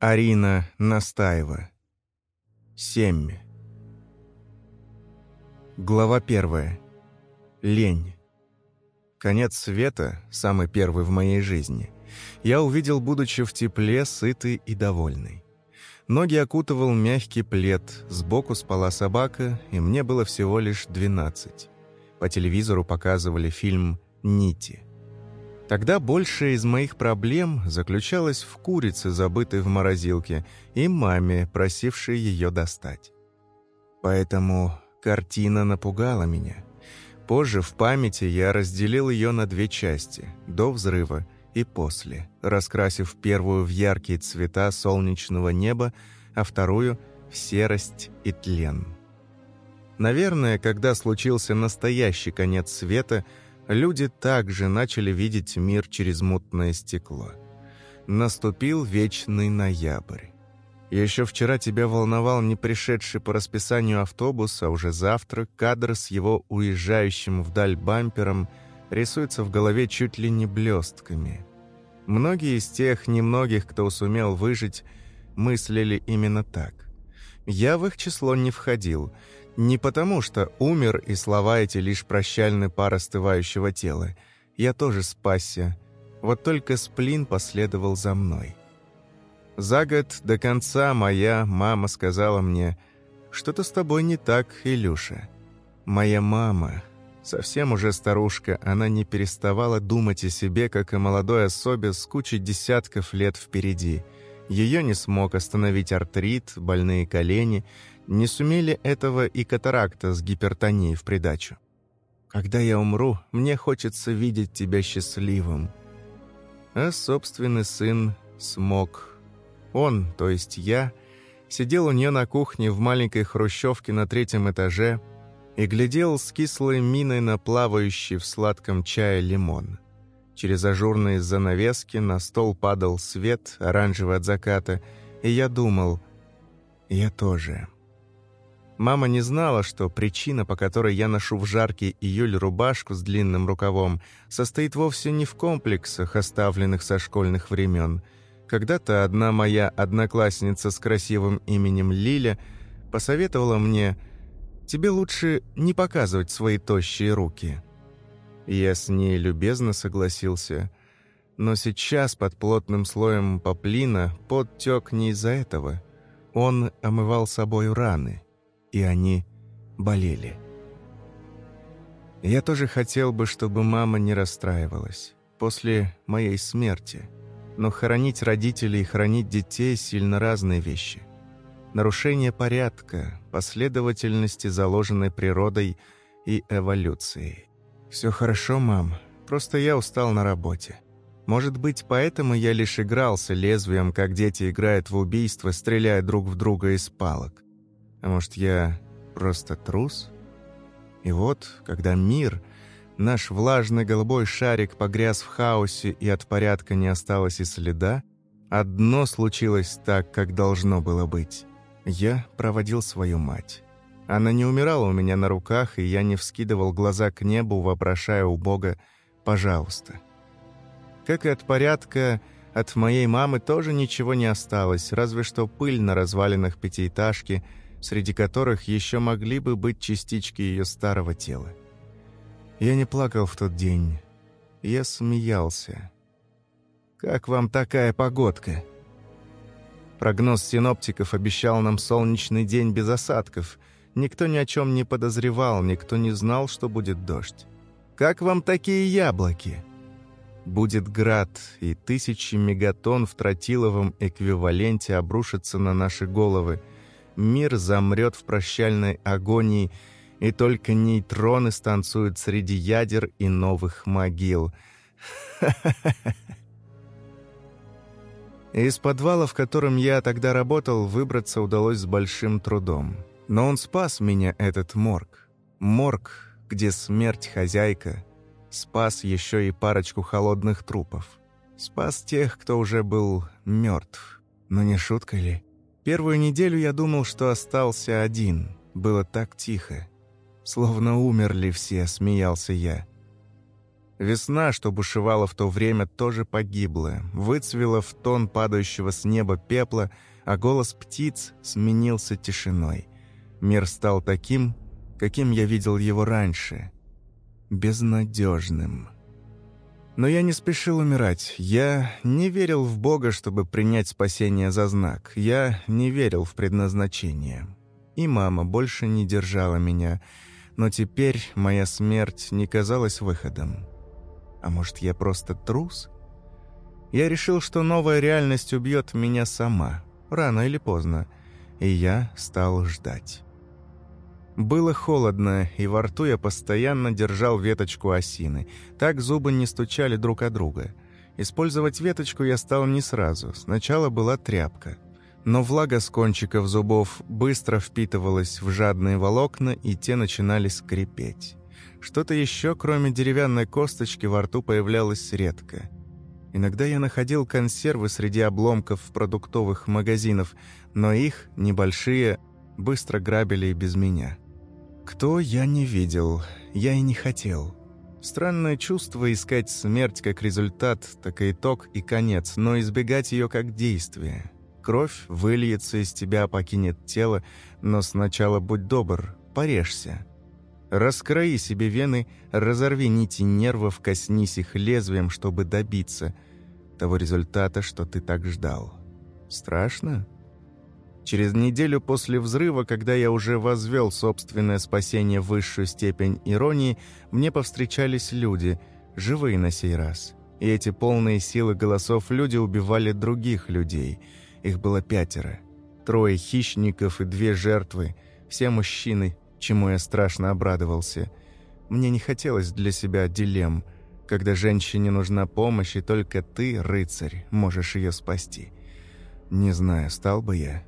Арина Настаева. Семь. Глава первая. Лень. Конец света, самый первый в моей жизни, я увидел, будучи в тепле, сытый и довольный. Ноги окутывал мягкий плед, сбоку спала собака, и мне было всего лишь двенадцать. По телевизору показывали фильм «Нити». Тогда большая из моих проблем заключалась в курице, забытой в морозилке, и маме, просившей ее достать. Поэтому картина напугала меня. Позже в памяти я разделил ее на две части – до взрыва и после, раскрасив первую в яркие цвета солнечного неба, а вторую – в серость и тлен. Наверное, когда случился настоящий конец света – люди также начали видеть мир через мутное стекло. Наступил вечный ноябрь. Еще вчера тебя волновал не пришедший по расписанию автобус, а уже завтра кадр с его уезжающим вдаль бампером рисуется в голове чуть ли не блестками. Многие из тех немногих, кто сумел выжить, мыслили именно так. Я в их число не входил — не потому, что умер, и слова эти лишь прощальный пар остывающего тела. Я тоже спасся. Вот только сплин последовал за мной. За год до конца моя мама сказала мне, «Что-то с тобой не так, Илюша». Моя мама, совсем уже старушка, она не переставала думать о себе, как о молодой особе с кучей десятков лет впереди. Ее не смог остановить артрит, больные колени — не сумели этого и катаракта с гипертонией в придачу. Когда я умру, мне хочется видеть тебя счастливым. А собственный сын смог. Он, то есть я, сидел у нее на кухне в маленькой хрущевке на третьем этаже и глядел с кислой миной на плавающий в сладком чае лимон. Через ажурные занавески на стол падал свет, оранжевый от заката, и я думал, я тоже... Мама не знала, что причина, по которой я ношу в жаркий июль рубашку с длинным рукавом, состоит вовсе не в комплексах, оставленных со школьных времен. Когда-то одна моя одноклассница с красивым именем Лиля посоветовала мне «Тебе лучше не показывать свои тощие руки». Я с ней любезно согласился, но сейчас под плотным слоем поплина подтек не из-за этого. Он омывал собой раны и они болели. Я тоже хотел бы, чтобы мама не расстраивалась после моей смерти, но хоронить родителей и хоронить детей – сильно разные вещи. Нарушение порядка, последовательности, заложенной природой и эволюцией. «Все хорошо, мам, просто я устал на работе. Может быть, поэтому я лишь игрался лезвием, как дети играют в убийство, стреляя друг в друга из палок. А может, я просто трус? И вот, когда мир, наш влажный голубой шарик погряз в хаосе и от порядка не осталось и следа, одно случилось так, как должно было быть. Я проводил свою мать. Она не умирала у меня на руках, и я не вскидывал глаза к небу, вопрошая у Бога «пожалуйста». Как и от порядка, от моей мамы тоже ничего не осталось, разве что пыль на развалинах пятиэтажки – среди которых еще могли бы быть частички ее старого тела. Я не плакал в тот день. Я смеялся. «Как вам такая погодка?» Прогноз синоптиков обещал нам солнечный день без осадков. Никто ни о чем не подозревал, никто не знал, что будет дождь. «Как вам такие яблоки?» Будет град, и тысячи мегатонн в тротиловом эквиваленте обрушатся на наши головы – мир замрет в прощальной агонии, и только нейтроны станцуют среди ядер и новых могил. Из подвала, в котором я тогда работал, выбраться удалось с большим трудом. Но он спас меня, этот морг. Морг, где смерть хозяйка. Спас еще и парочку холодных трупов. Спас тех, кто уже был мертв. Но не шутка ли? Первую неделю я думал, что остался один. Было так тихо. Словно умерли все, смеялся я. Весна, что бушевала в то время, тоже погибла, выцвела в тон падающего с неба пепла, а голос птиц сменился тишиной. Мир стал таким, каким я видел его раньше. Безнадежным. Но я не спешил умирать. Я не верил в Бога, чтобы принять спасение за знак. Я не верил в предназначение. И мама больше не держала меня. Но теперь моя смерть не казалась выходом. А может, я просто трус? Я решил, что новая реальность убьет меня сама, рано или поздно, и я стал ждать. Было холодно, и во рту я постоянно держал веточку осины. Так зубы не стучали друг о друга. Использовать веточку я стал не сразу. Сначала была тряпка. Но влага с кончиков зубов быстро впитывалась в жадные волокна, и те начинали скрипеть. Что-то еще, кроме деревянной косточки, во рту появлялось редко. Иногда я находил консервы среди обломков продуктовых магазинов, но их, небольшие, быстро грабили и без меня. Кто я не видел, я и не хотел. Странное чувство искать смерть как результат, так и итог и конец, но избегать ее как действие. Кровь выльется из тебя, покинет тело, но сначала будь добр, порежься. Раскрои себе вены, разорви нити нервов, коснись их лезвием, чтобы добиться того результата, что ты так ждал. Страшно? Через неделю после взрыва, когда я уже возвел собственное спасение в высшую степень иронии, мне повстречались люди, живые на сей раз. И эти полные силы голосов люди убивали других людей. Их было пятеро. Трое хищников и две жертвы. Все мужчины, чему я страшно обрадовался. Мне не хотелось для себя дилемм, когда женщине нужна помощь, и только ты, рыцарь, можешь ее спасти. Не знаю, стал бы я.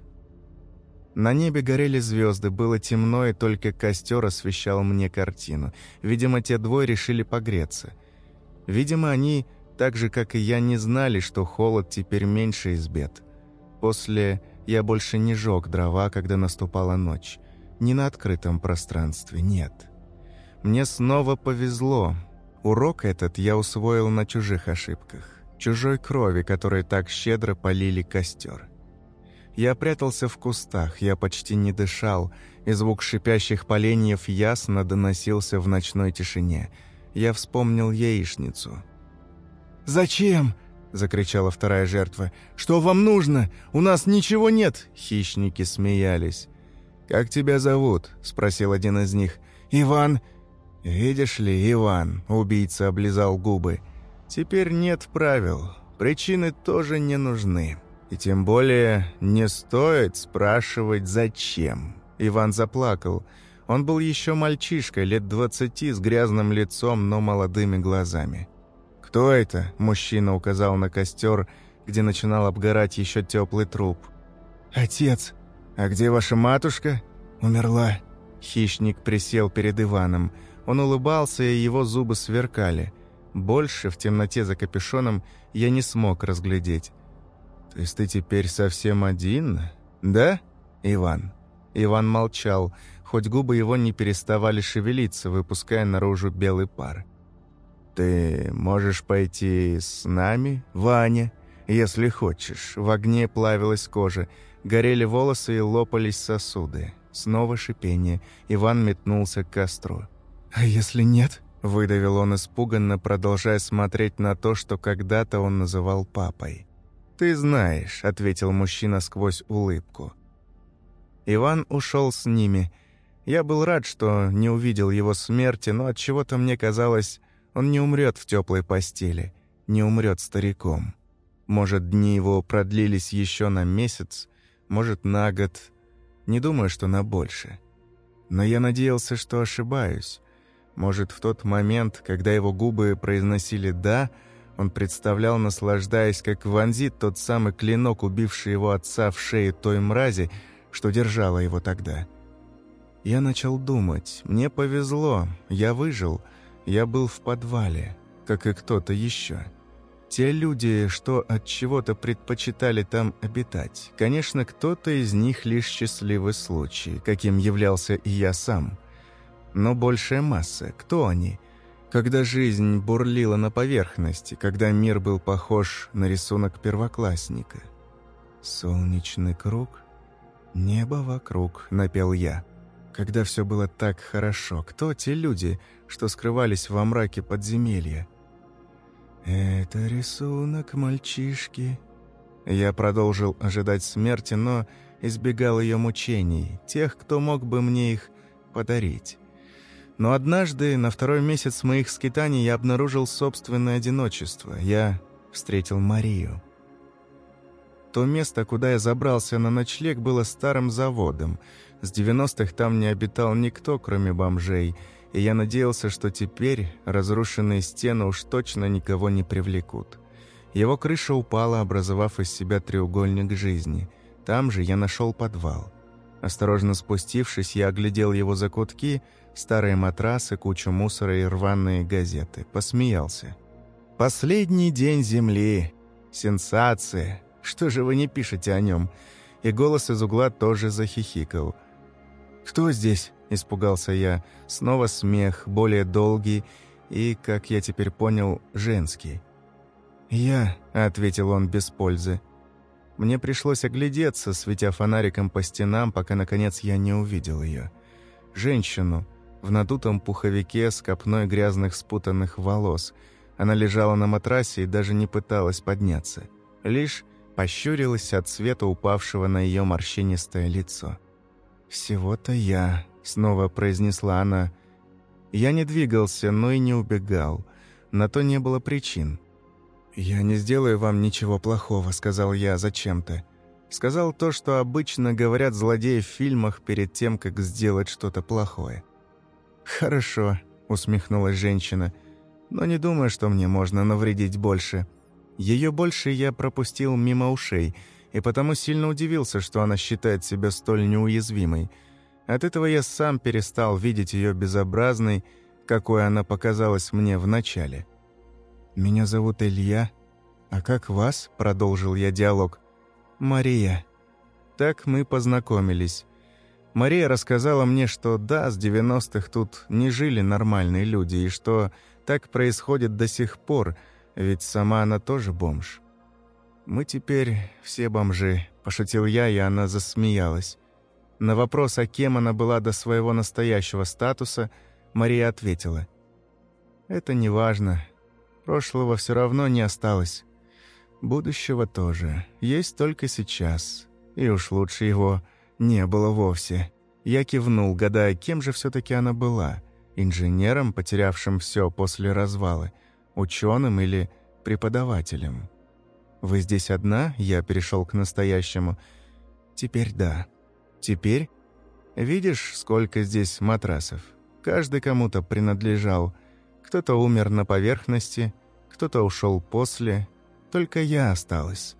На небе горели звезды, было темно, и только костер освещал мне картину. Видимо, те двое решили погреться. Видимо, они, так же, как и я, не знали, что холод теперь меньше из бед. После я больше не жег дрова, когда наступала ночь. Не на открытом пространстве, нет. Мне снова повезло. Урок этот я усвоил на чужих ошибках. Чужой крови, которой так щедро полили костер. Я прятался в кустах, я почти не дышал, и звук шипящих поленьев ясно доносился в ночной тишине. Я вспомнил яичницу. «Зачем?» — закричала вторая жертва. «Что вам нужно? У нас ничего нет!» Хищники смеялись. «Как тебя зовут?» – спросил один из них. «Иван». «Видишь ли, Иван», – убийца облизал губы. «Теперь нет правил. Причины тоже не нужны. И тем более не стоит спрашивать, зачем». Иван заплакал. Он был еще мальчишкой, лет двадцати, с грязным лицом, но молодыми глазами. «Кто это?» – мужчина указал на костер, где начинал обгорать еще теплый труп. «Отец», «А где ваша матушка?» «Умерла». Хищник присел перед Иваном. Он улыбался, и его зубы сверкали. Больше в темноте за капюшоном я не смог разглядеть. «То ты теперь совсем один, да, Иван?» Иван молчал, хоть губы его не переставали шевелиться, выпуская наружу белый пар. «Ты можешь пойти с нами, Ваня, если хочешь». В огне плавилась кожа. Горели волосы и лопались сосуды. Снова шипение. Иван метнулся к костру. «А если нет?» – выдавил он испуганно, продолжая смотреть на то, что когда-то он называл папой. «Ты знаешь», – ответил мужчина сквозь улыбку. Иван ушел с ними. Я был рад, что не увидел его смерти, но от чего то мне казалось, он не умрет в теплой постели, не умрет стариком. Может, дни его продлились еще на месяц, может, на год. Не думаю, что на больше. Но я надеялся, что ошибаюсь. Может, в тот момент, когда его губы произносили «да», он представлял, наслаждаясь, как вонзит тот самый клинок, убивший его отца в шею той мрази, что держала его тогда. Я начал думать. Мне повезло, я выжил, я был в подвале, как и кто-то еще. Те люди, что от чего-то предпочитали там обитать. Конечно, кто-то из них лишь счастливый случай, каким являлся и я сам. Но большая масса, кто они? Когда жизнь бурлила на поверхности, когда мир был похож на рисунок первоклассника. «Солнечный круг, небо вокруг», — напел я. Когда все было так хорошо, кто те люди, что скрывались во мраке подземелья? «Это рисунок мальчишки». Я продолжил ожидать смерти, но избегал ее мучений, тех, кто мог бы мне их подарить. Но однажды, на второй месяц моих скитаний, я обнаружил собственное одиночество. Я встретил Марию. То место, куда я забрался на ночлег, было старым заводом. С 90-х там не обитал никто, кроме бомжей, и я надеялся, что теперь разрушенные стены уж точно никого не привлекут. Его крыша упала, образовав из себя треугольник жизни. Там же я нашел подвал. Осторожно спустившись, я оглядел его закутки — старые матрасы, кучу мусора и рваные газеты. Посмеялся. «Последний день Земли. Сенсация. Что же вы не пишете о нем?» И голос из угла тоже захихикал. «Кто здесь?» – испугался я. Снова смех, более долгий и, как я теперь понял, женский. «Я», – ответил он без пользы. Мне пришлось оглядеться, светя фонариком по стенам, пока, наконец, я не увидел ее. Женщину, в надутом пуховике с копной грязных спутанных волос. Она лежала на матрасе и даже не пыталась подняться. Лишь пощурилась от света упавшего на ее морщинистое лицо. «Всего-то я», — снова произнесла она. Я не двигался, но и не убегал. На то не было причин. «Я не сделаю вам ничего плохого», — сказал я зачем-то. Сказал то, что обычно говорят злодеи в фильмах перед тем, как сделать что-то плохое. «Хорошо», — усмехнулась женщина, «но не думаю, что мне можно навредить больше. Ее больше я пропустил мимо ушей, и потому сильно удивился, что она считает себя столь неуязвимой. От этого я сам перестал видеть ее безобразной, какой она показалась мне в начале. «Меня зовут Илья. А как вас?» — продолжил я диалог. «Мария». Так мы познакомились. Мария рассказала мне, что да, с 90-х тут не жили нормальные люди, и что так происходит до сих пор, ведь сама она тоже бомж. «Мы теперь все бомжи», – пошутил я, и она засмеялась. На вопрос, а кем она была до своего настоящего статуса, Мария ответила. «Это не важно. Прошлого все равно не осталось. Будущего тоже. Есть только сейчас. И уж лучше его не было вовсе. Я кивнул, гадая, кем же все-таки она была. Инженером, потерявшим все после развала, ученым или преподавателем. «Вы здесь одна?» Я перешел к настоящему. «Теперь да. Теперь? Видишь, сколько здесь матрасов? Каждый кому-то принадлежал. Кто-то умер на поверхности, кто-то ушел после. Только я осталась».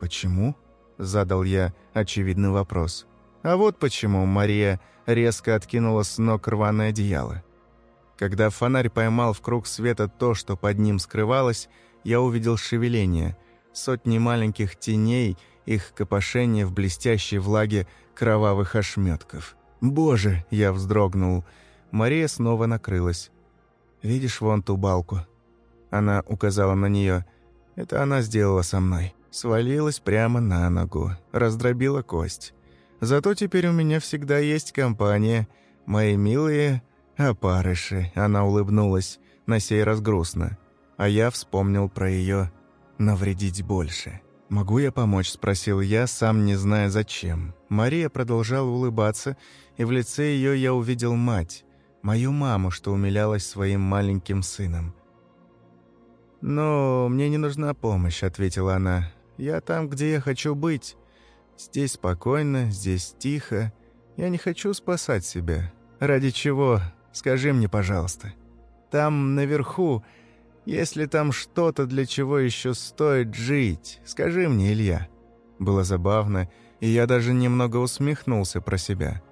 «Почему?» — задал я очевидный вопрос. А вот почему Мария резко откинула с ног рваное одеяло. Когда фонарь поймал в круг света то, что под ним скрывалось, я увидел шевеление, сотни маленьких теней, их копошение в блестящей влаге кровавых ошметков. «Боже!» — я вздрогнул. Мария снова накрылась. «Видишь вон ту балку?» Она указала на нее. «Это она сделала со мной» свалилась прямо на ногу, раздробила кость. Зато теперь у меня всегда есть компания, мои милые опарыши. Она улыбнулась, на сей раз грустно. А я вспомнил про ее навредить больше. «Могу я помочь?» – спросил я, сам не зная зачем. Мария продолжала улыбаться, и в лице ее я увидел мать, мою маму, что умилялась своим маленьким сыном. «Но мне не нужна помощь», – ответила она. Я там, где я хочу быть. Здесь спокойно, здесь тихо. Я не хочу спасать себя. Ради чего? Скажи мне, пожалуйста. Там, наверху, если там что-то, для чего еще стоит жить, скажи мне, Илья». Было забавно, и я даже немного усмехнулся про себя.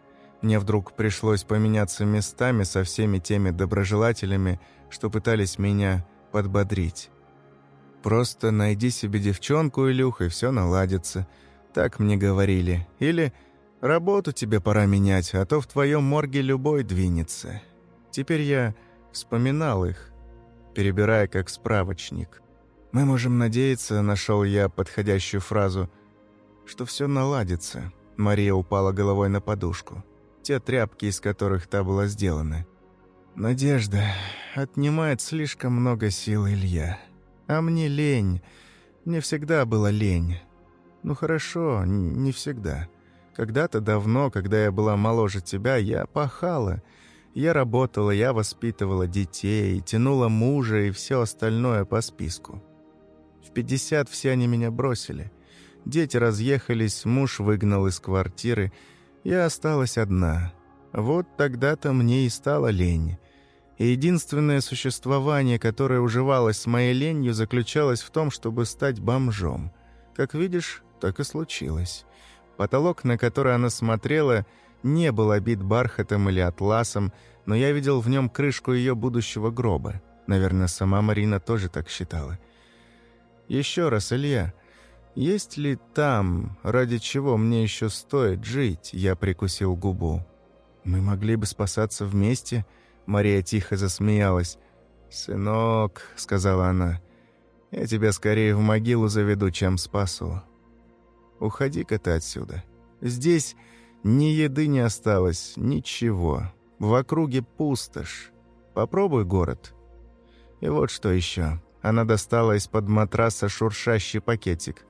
Мне вдруг пришлось поменяться местами со всеми теми доброжелателями, что пытались меня подбодрить. Просто найди себе девчонку, Илюх, и все наладится. Так мне говорили. Или работу тебе пора менять, а то в твоем морге любой двинется. Теперь я вспоминал их, перебирая как справочник. «Мы можем надеяться», — нашел я подходящую фразу, «что все наладится». Мария упала головой на подушку. Те тряпки, из которых та была сделана. «Надежда отнимает слишком много сил Илья. А мне лень. Мне всегда было лень. Ну хорошо, не всегда. Когда-то давно, когда я была моложе тебя, я пахала. Я работала, я воспитывала детей, тянула мужа и все остальное по списку. В пятьдесят все они меня бросили. Дети разъехались, муж выгнал из квартиры. Я осталась одна. Вот тогда-то мне и стало лень. И единственное существование, которое уживалось с моей ленью, заключалось в том, чтобы стать бомжом. Как видишь, так и случилось. Потолок, на который она смотрела, не был обит бархатом или атласом, но я видел в нем крышку ее будущего гроба. Наверное, сама Марина тоже так считала. Еще раз, Илья, есть ли там, ради чего мне еще стоит жить?» Я прикусил губу. «Мы могли бы спасаться вместе?» Мария тихо засмеялась. «Сынок», — сказала она, — «я тебя скорее в могилу заведу, чем спасу. Уходи-ка ты отсюда. Здесь ни еды не осталось, ничего. В округе пустошь. Попробуй город. И вот что еще. Она достала из-под матраса шуршащий пакетик.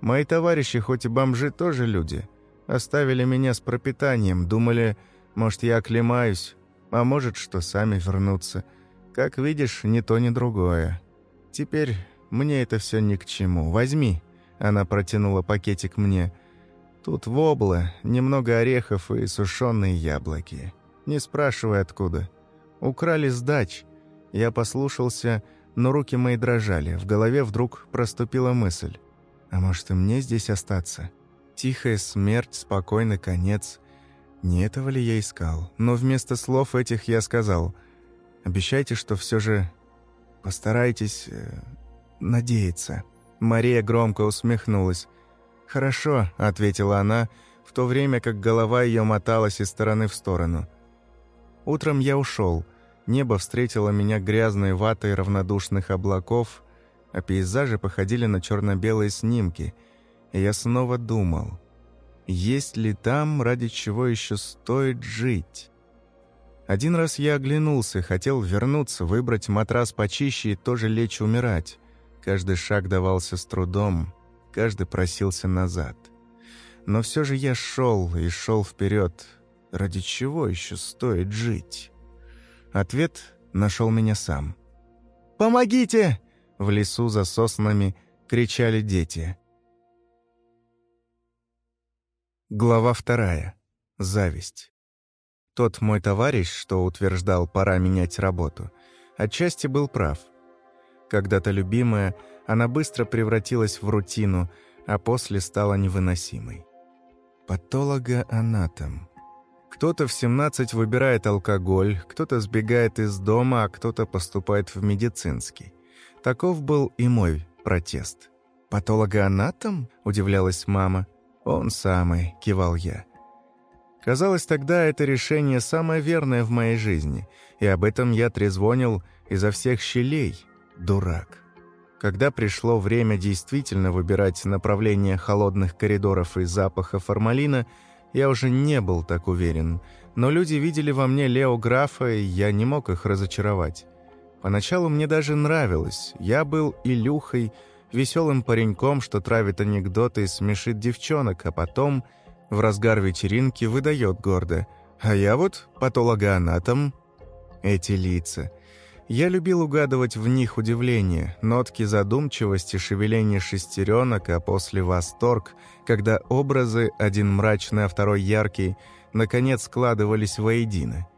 «Мои товарищи, хоть и бомжи, тоже люди. Оставили меня с пропитанием, думали, может, я оклемаюсь, а может, что сами вернутся. Как видишь, ни то, ни другое. Теперь мне это все ни к чему. Возьми». Она протянула пакетик мне. «Тут вобла, немного орехов и сушеные яблоки. Не спрашивай, откуда. Украли с дач. Я послушался но руки мои дрожали. В голове вдруг проступила мысль. А может и мне здесь остаться? Тихая смерть, спокойный конец. Не этого ли я искал? Но вместо слов этих я сказал. Обещайте, что все же постарайтесь э, надеяться. Мария громко усмехнулась. «Хорошо», — ответила она, в то время как голова ее моталась из стороны в сторону. Утром я ушел — Небо встретило меня грязной ватой равнодушных облаков, а пейзажи походили на черно-белые снимки. И я снова думал, есть ли там, ради чего еще стоит жить? Один раз я оглянулся, хотел вернуться, выбрать матрас почище и тоже лечь умирать. Каждый шаг давался с трудом, каждый просился назад. Но все же я шел и шел вперед. Ради чего еще стоит жить? Ответ нашел меня сам. «Помогите!» — в лесу за соснами кричали дети. Глава вторая. Зависть. Тот мой товарищ, что утверждал, пора менять работу, отчасти был прав. Когда-то любимая, она быстро превратилась в рутину, а после стала невыносимой. Патологоанатом. Кто-то в 17 выбирает алкоголь, кто-то сбегает из дома, а кто-то поступает в медицинский. Таков был и мой протест. «Патологоанатом?» – удивлялась мама. «Он самый», – кивал я. Казалось, тогда это решение самое верное в моей жизни, и об этом я трезвонил изо всех щелей. Дурак. Когда пришло время действительно выбирать направление холодных коридоров и запаха формалина – я уже не был так уверен, но люди видели во мне Лео Графа, и я не мог их разочаровать. Поначалу мне даже нравилось. Я был Илюхой, веселым пареньком, что травит анекдоты и смешит девчонок, а потом, в разгар вечеринки, выдает гордо. А я вот патологоанатом. Эти лица. Я любил угадывать в них удивление, нотки задумчивости, шевеление шестеренок, а после восторг, когда образы, один мрачный, а второй яркий, наконец складывались воедино.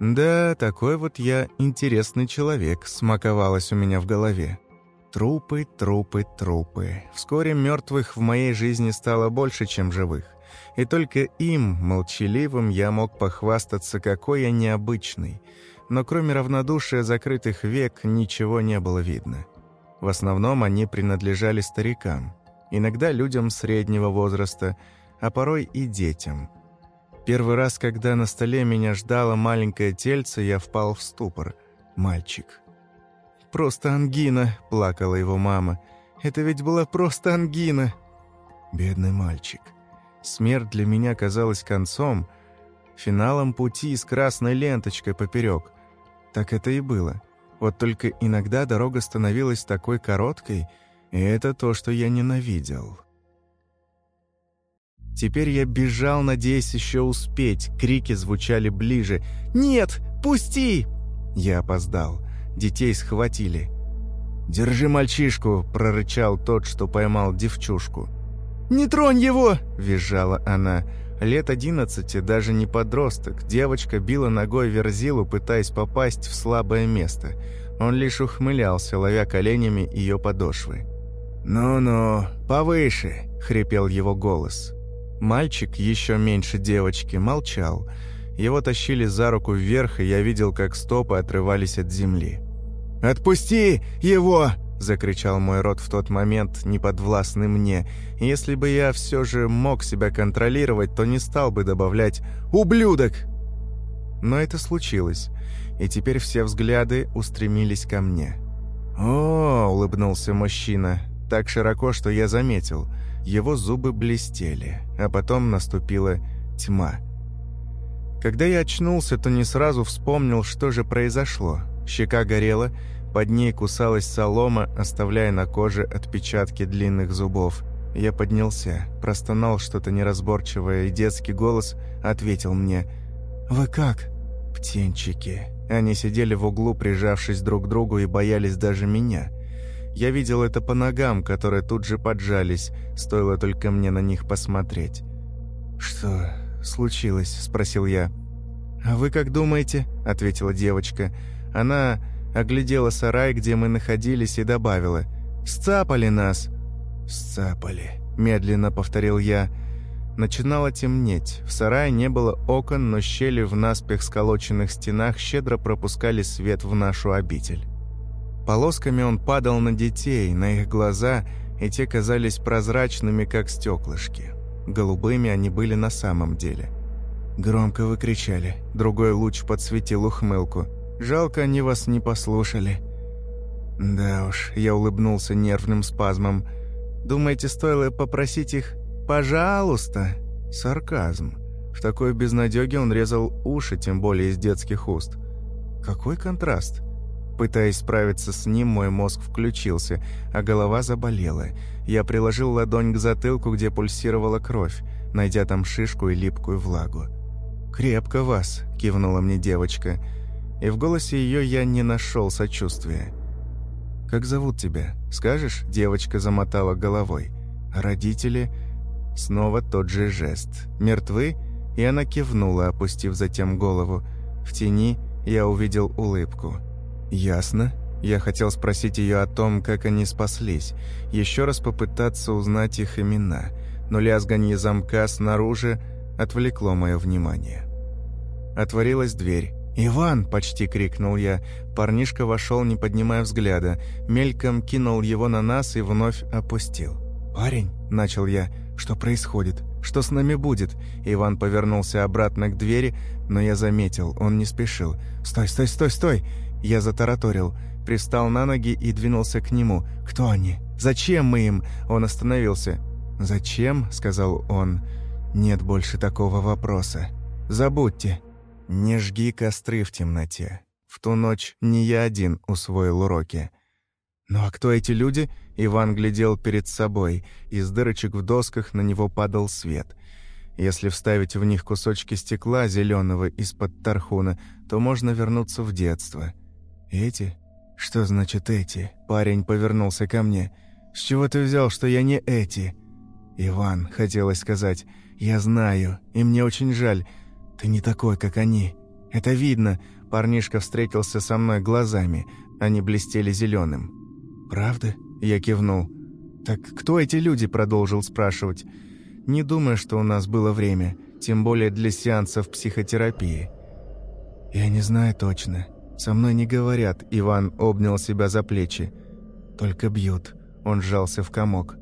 «Да, такой вот я интересный человек», — смаковалось у меня в голове. Трупы, трупы, трупы. Вскоре мертвых в моей жизни стало больше, чем живых. И только им, молчаливым, я мог похвастаться, какой я необычный — но кроме равнодушия закрытых век ничего не было видно. В основном они принадлежали старикам, иногда людям среднего возраста, а порой и детям. Первый раз, когда на столе меня ждало маленькое тельце, я впал в ступор. Мальчик. «Просто ангина», — плакала его мама. «Это ведь была просто ангина». Бедный мальчик. Смерть для меня казалась концом, финалом пути с красной ленточкой поперек. Так это и было. Вот только иногда дорога становилась такой короткой, и это то, что я ненавидел. Теперь я бежал, надеясь еще успеть. Крики звучали ближе. «Нет! Пусти!» Я опоздал. Детей схватили. «Держи мальчишку!» – прорычал тот, что поймал девчушку. «Не тронь его!» – визжала она. Лет одиннадцати, даже не подросток, девочка била ногой Верзилу, пытаясь попасть в слабое место. Он лишь ухмылялся, ловя коленями ее подошвы. «Ну-ну, повыше!» – хрипел его голос. Мальчик, еще меньше девочки, молчал. Его тащили за руку вверх, и я видел, как стопы отрывались от земли. «Отпусти его!» — закричал мой рот в тот момент, неподвластный мне. Если бы я все же мог себя контролировать, то не стал бы добавлять «Ублюдок!». Но это случилось, и теперь все взгляды устремились ко мне. «О!» — улыбнулся мужчина, так широко, что я заметил. Его зубы блестели, а потом наступила тьма. Когда я очнулся, то не сразу вспомнил, что же произошло. Щека горела, под ней кусалась солома, оставляя на коже отпечатки длинных зубов. Я поднялся, простонал что-то неразборчивое, и детский голос ответил мне «Вы как?» «Птенчики». Они сидели в углу, прижавшись друг к другу, и боялись даже меня. Я видел это по ногам, которые тут же поджались, стоило только мне на них посмотреть. «Что случилось?» – спросил я. «А вы как думаете?» – ответила девочка. Она оглядела сарай, где мы находились, и добавила. «Сцапали нас!» «Сцапали», — медленно повторил я. Начинало темнеть. В сарае не было окон, но щели в наспех сколоченных стенах щедро пропускали свет в нашу обитель. Полосками он падал на детей, на их глаза, и те казались прозрачными, как стеклышки. Голубыми они были на самом деле. Громко вы кричали. Другой луч подсветил ухмылку. Жалко, они вас не послушали». «Да уж», — я улыбнулся нервным спазмом. «Думаете, стоило попросить их «пожалуйста»?» Сарказм. В такой безнадёге он резал уши, тем более из детских уст. Какой контраст. Пытаясь справиться с ним, мой мозг включился, а голова заболела. Я приложил ладонь к затылку, где пульсировала кровь, найдя там шишку и липкую влагу. «Крепко вас», — кивнула мне девочка, — и в голосе ее я не нашел сочувствия. «Как зовут тебя? Скажешь?» – девочка замотала головой. «Родители?» Снова тот же жест. «Мертвы?» И она кивнула, опустив затем голову. В тени я увидел улыбку. «Ясно?» Я хотел спросить ее о том, как они спаслись, еще раз попытаться узнать их имена, но лязганье замка снаружи отвлекло мое внимание. Отворилась дверь. «Иван!» – почти крикнул я. Парнишка вошел, не поднимая взгляда. Мельком кинул его на нас и вновь опустил. «Парень!» – начал я. «Что происходит? Что с нами будет?» Иван повернулся обратно к двери, но я заметил, он не спешил. «Стой, стой, стой, стой!» Я затараторил. Пристал на ноги и двинулся к нему. «Кто они? Зачем мы им?» Он остановился. «Зачем?» – сказал он. «Нет больше такого вопроса. Забудьте». Не жги костры в темноте. В ту ночь не я один усвоил уроки. Ну а кто эти люди? Иван глядел перед собой. Из дырочек в досках на него падал свет. Если вставить в них кусочки стекла зеленого из-под тархуна, то можно вернуться в детство. Эти? Что значит эти? Парень повернулся ко мне. С чего ты взял, что я не эти? Иван, хотелось сказать, я знаю, и мне очень жаль, «Ты не такой, как они. Это видно». Парнишка встретился со мной глазами. Они блестели зеленым. «Правда?» – я кивнул. «Так кто эти люди?» – продолжил спрашивать. «Не думаю, что у нас было время, тем более для сеансов психотерапии». «Я не знаю точно. Со мной не говорят», – Иван обнял себя за плечи. «Только бьют». Он сжался в комок.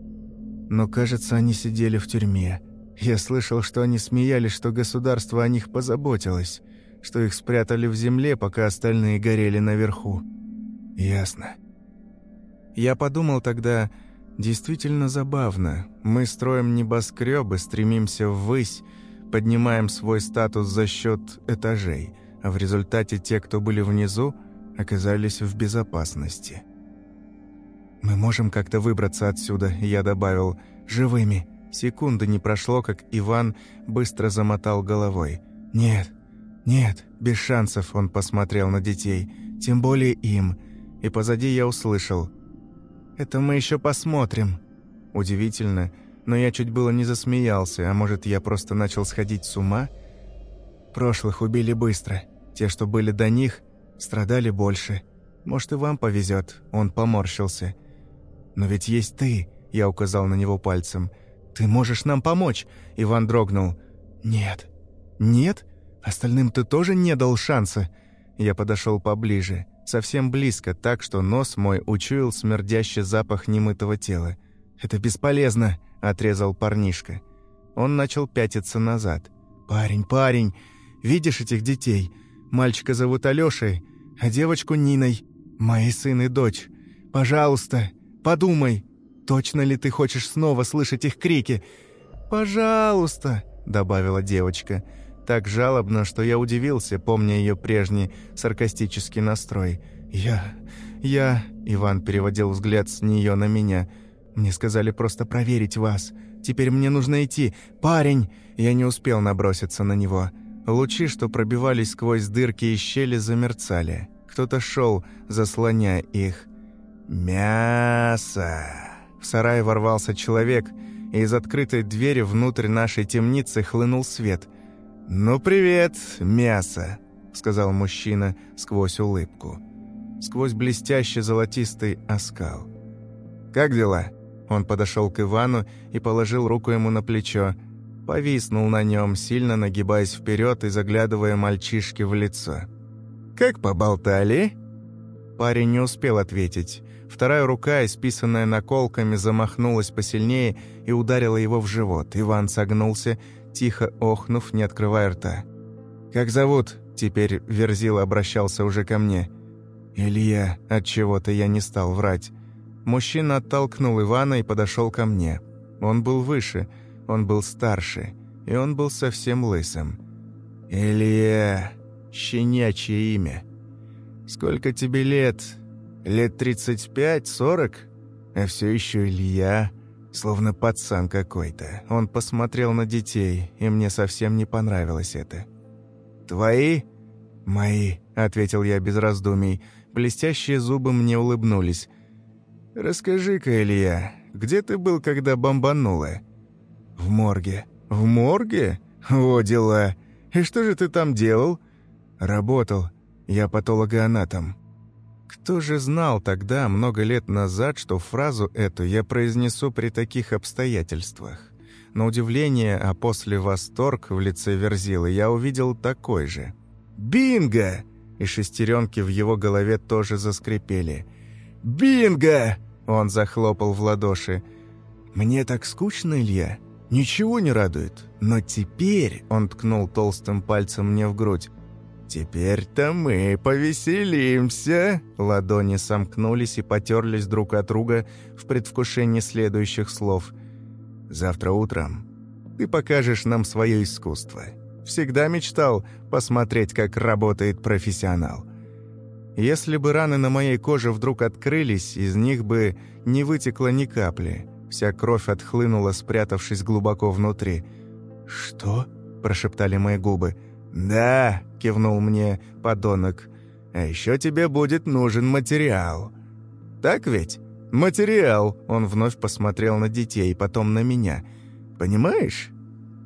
«Но, кажется, они сидели в тюрьме. Я слышал, что они смеялись, что государство о них позаботилось, что их спрятали в земле, пока остальные горели наверху. Ясно. Я подумал тогда, действительно забавно. Мы строим небоскребы, стремимся ввысь, поднимаем свой статус за счет этажей, а в результате те, кто были внизу, оказались в безопасности. «Мы можем как-то выбраться отсюда», — я добавил, — «живыми». Секунды не прошло, как Иван быстро замотал головой. «Нет, нет, без шансов», — он посмотрел на детей. «Тем более им». И позади я услышал. «Это мы еще посмотрим». Удивительно, но я чуть было не засмеялся, а может, я просто начал сходить с ума? Прошлых убили быстро. Те, что были до них, страдали больше. Может, и вам повезет. Он поморщился. «Но ведь есть ты», — я указал на него пальцем. «Ты можешь нам помочь?» Иван дрогнул. «Нет». «Нет? Остальным ты тоже не дал шанса?» Я подошел поближе, совсем близко, так что нос мой учуял смердящий запах немытого тела. «Это бесполезно», — отрезал парнишка. Он начал пятиться назад. «Парень, парень, видишь этих детей? Мальчика зовут Алёшей, а девочку Ниной. Мои сын и дочь. Пожалуйста, подумай, точно ли ты хочешь снова слышать их крики?» «Пожалуйста», — добавила девочка. Так жалобно, что я удивился, помня ее прежний саркастический настрой. «Я... я...» — Иван переводил взгляд с нее на меня. «Мне сказали просто проверить вас. Теперь мне нужно идти. Парень!» Я не успел наброситься на него. Лучи, что пробивались сквозь дырки и щели, замерцали. Кто-то шел, заслоняя их. «Мясо!» В сарай ворвался человек, и из открытой двери внутрь нашей темницы хлынул свет. «Ну, привет, мясо!» — сказал мужчина сквозь улыбку. Сквозь блестящий золотистый оскал. «Как дела?» Он подошел к Ивану и положил руку ему на плечо. Повиснул на нем, сильно нагибаясь вперед и заглядывая мальчишке в лицо. «Как поболтали?» Парень не успел ответить. Вторая рука, исписанная наколками, замахнулась посильнее и ударила его в живот. Иван согнулся, тихо охнув, не открывая рта. «Как зовут?» — теперь Верзил обращался уже ко мне. «Илья, от чего то я не стал врать». Мужчина оттолкнул Ивана и подошел ко мне. Он был выше, он был старше, и он был совсем лысым. «Илья, щенячье имя. Сколько тебе лет? Лет 35-40? А все еще Илья, словно пацан какой-то. Он посмотрел на детей, и мне совсем не понравилось это. «Твои?» «Мои», — ответил я без раздумий. Блестящие зубы мне улыбнулись. «Расскажи-ка, Илья, где ты был, когда бомбануло?» «В морге». «В морге? О, дела! И что же ты там делал?» «Работал. Я патологоанатом». Кто же знал тогда, много лет назад, что фразу эту я произнесу при таких обстоятельствах? На удивление, а после восторг в лице Верзилы я увидел такой же. «Бинго!» И шестеренки в его голове тоже заскрипели. «Бинго!» Он захлопал в ладоши. «Мне так скучно, Илья. Ничего не радует. Но теперь...» Он ткнул толстым пальцем мне в грудь. «Теперь-то мы повеселимся!» Ладони сомкнулись и потерлись друг от друга в предвкушении следующих слов. «Завтра утром ты покажешь нам свое искусство. Всегда мечтал посмотреть, как работает профессионал. Если бы раны на моей коже вдруг открылись, из них бы не вытекло ни капли. Вся кровь отхлынула, спрятавшись глубоко внутри. «Что?» – прошептали мои губы. «Да», – кивнул мне подонок. «А еще тебе будет нужен материал». «Так ведь?» «Материал!» – он вновь посмотрел на детей, потом на меня. «Понимаешь?»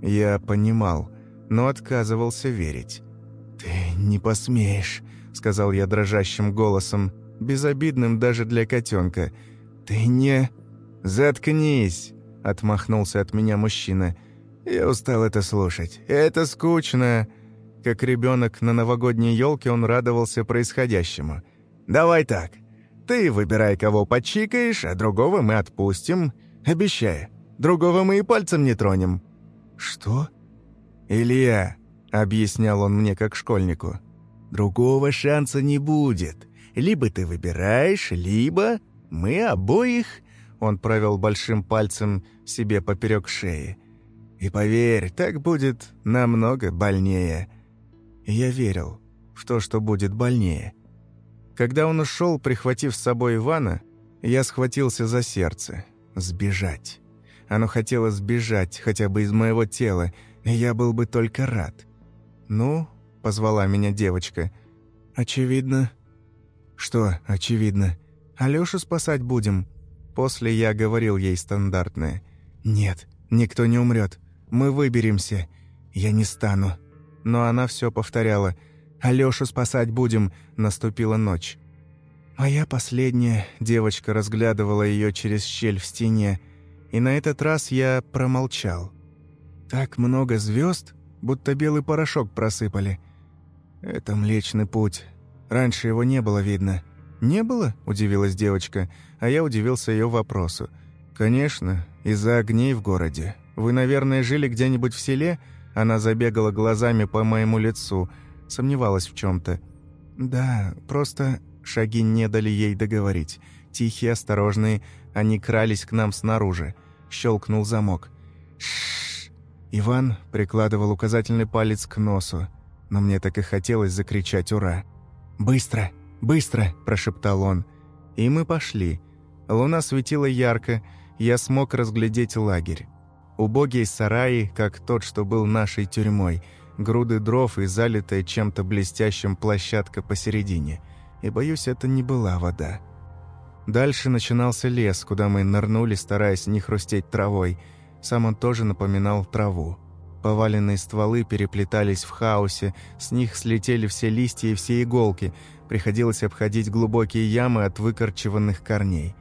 Я понимал, но отказывался верить. «Ты не посмеешь», — сказал я дрожащим голосом, безобидным даже для котенка. «Ты не...» «Заткнись!» — отмахнулся от меня мужчина. «Я устал это слушать. Это скучно!» Как ребенок на новогодней елке он радовался происходящему. «Давай так. Ты выбирай, кого почикаешь, а другого мы отпустим. Обещаю. Другого мы и пальцем не тронем». «Что?» «Илья», — объяснял он мне как школьнику, — «другого шанса не будет. Либо ты выбираешь, либо мы обоих...» Он провел большим пальцем себе поперек шеи. «И поверь, так будет намного больнее». Я верил в то, что будет больнее. Когда он ушел, прихватив с собой Ивана, я схватился за сердце. Сбежать. Оно хотело сбежать хотя бы из моего тела, и я был бы только рад. «Ну?» — позвала меня девочка. «Очевидно». «Что очевидно? Алёшу спасать будем?» После я говорил ей стандартное. «Нет, никто не умрет. Мы выберемся. Я не стану». Но она все повторяла. «Алёшу спасать будем». Наступила ночь. Моя последняя девочка разглядывала ее через щель в стене, и на этот раз я промолчал. Так много звезд, будто белый порошок просыпали. Это Млечный Путь. Раньше его не было видно. «Не было?» – удивилась девочка, а я удивился ее вопросу. «Конечно, из-за огней в городе. Вы, наверное, жили где-нибудь в селе?» Она забегала глазами по моему лицу, сомневалась в чем то «Да, просто Шаги не дали ей договорить. Тихие, осторожные, они крались к нам снаружи. Щелкнул замок. Шш. Иван прикладывал указательный палец к носу, но мне так и хотелось закричать «Ура!». «Быстро! Быстро!» – прошептал он. И мы пошли. Луна светила ярко, я смог разглядеть лагерь. Убогие сараи, как тот, что был нашей тюрьмой, груды дров и залитая чем-то блестящим площадка посередине – и, боюсь, это не была вода. Дальше начинался лес, куда мы нырнули, стараясь не хрустеть травой. Сам он тоже напоминал траву. Поваленные стволы переплетались в хаосе, с них слетели все листья и все иголки, приходилось обходить глубокие ямы от выкорчеванных корней.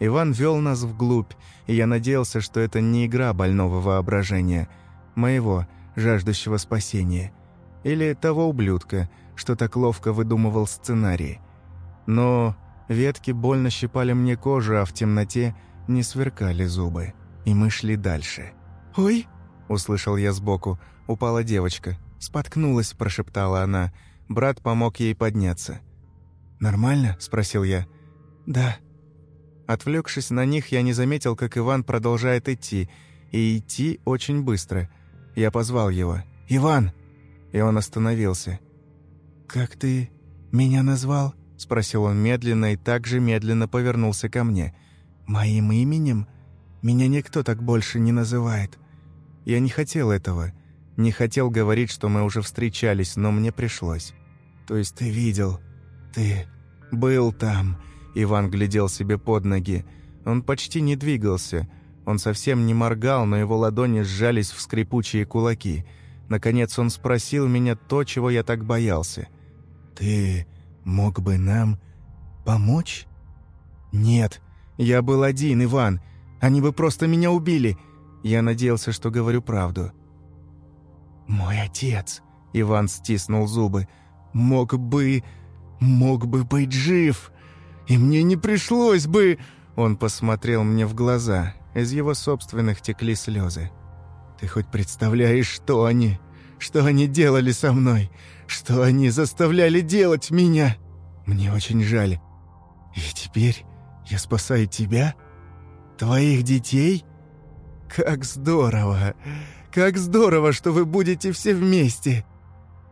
Иван вел нас вглубь, и я надеялся, что это не игра больного воображения, моего, жаждущего спасения, или того ублюдка, что так ловко выдумывал сценарий. Но ветки больно щипали мне кожу, а в темноте не сверкали зубы. И мы шли дальше. «Ой!» – услышал я сбоку. Упала девочка. «Споткнулась», – прошептала она. Брат помог ей подняться. «Нормально?» – спросил я. «Да». Отвлекшись на них, я не заметил, как Иван продолжает идти. И идти очень быстро. Я позвал его. «Иван!» И он остановился. «Как ты меня назвал?» — спросил он медленно и также медленно повернулся ко мне. «Моим именем? Меня никто так больше не называет. Я не хотел этого. Не хотел говорить, что мы уже встречались, но мне пришлось. То есть ты видел? Ты был там?» Иван глядел себе под ноги. Он почти не двигался. Он совсем не моргал, но его ладони сжались в скрипучие кулаки. Наконец он спросил меня то, чего я так боялся — «Ты мог бы нам помочь?» «Нет, я был один, Иван. Они бы просто меня убили. Я надеялся, что говорю правду». «Мой отец», — Иван стиснул зубы, — «мог бы... мог бы быть жив. И мне не пришлось бы...» Он посмотрел мне в глаза. Из его собственных текли слезы. «Ты хоть представляешь, что они... что они делали со мной? что они заставляли делать меня. Мне очень жаль. И теперь я спасаю тебя, твоих детей. Как здорово! Как здорово, что вы будете все вместе!»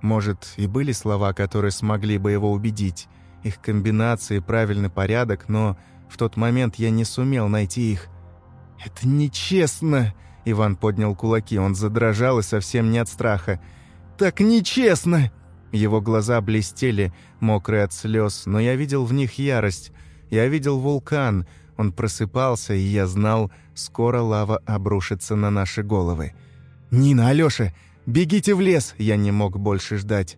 Может, и были слова, которые смогли бы его убедить. Их комбинации, правильный порядок, но в тот момент я не сумел найти их. «Это нечестно!» Иван поднял кулаки, он задрожал и совсем не от страха. «Так нечестно!» Его глаза блестели, мокрые от слез, но я видел в них ярость. Я видел вулкан, он просыпался, и я знал, скоро лава обрушится на наши головы. «Нина, Алёша, бегите в лес!» Я не мог больше ждать.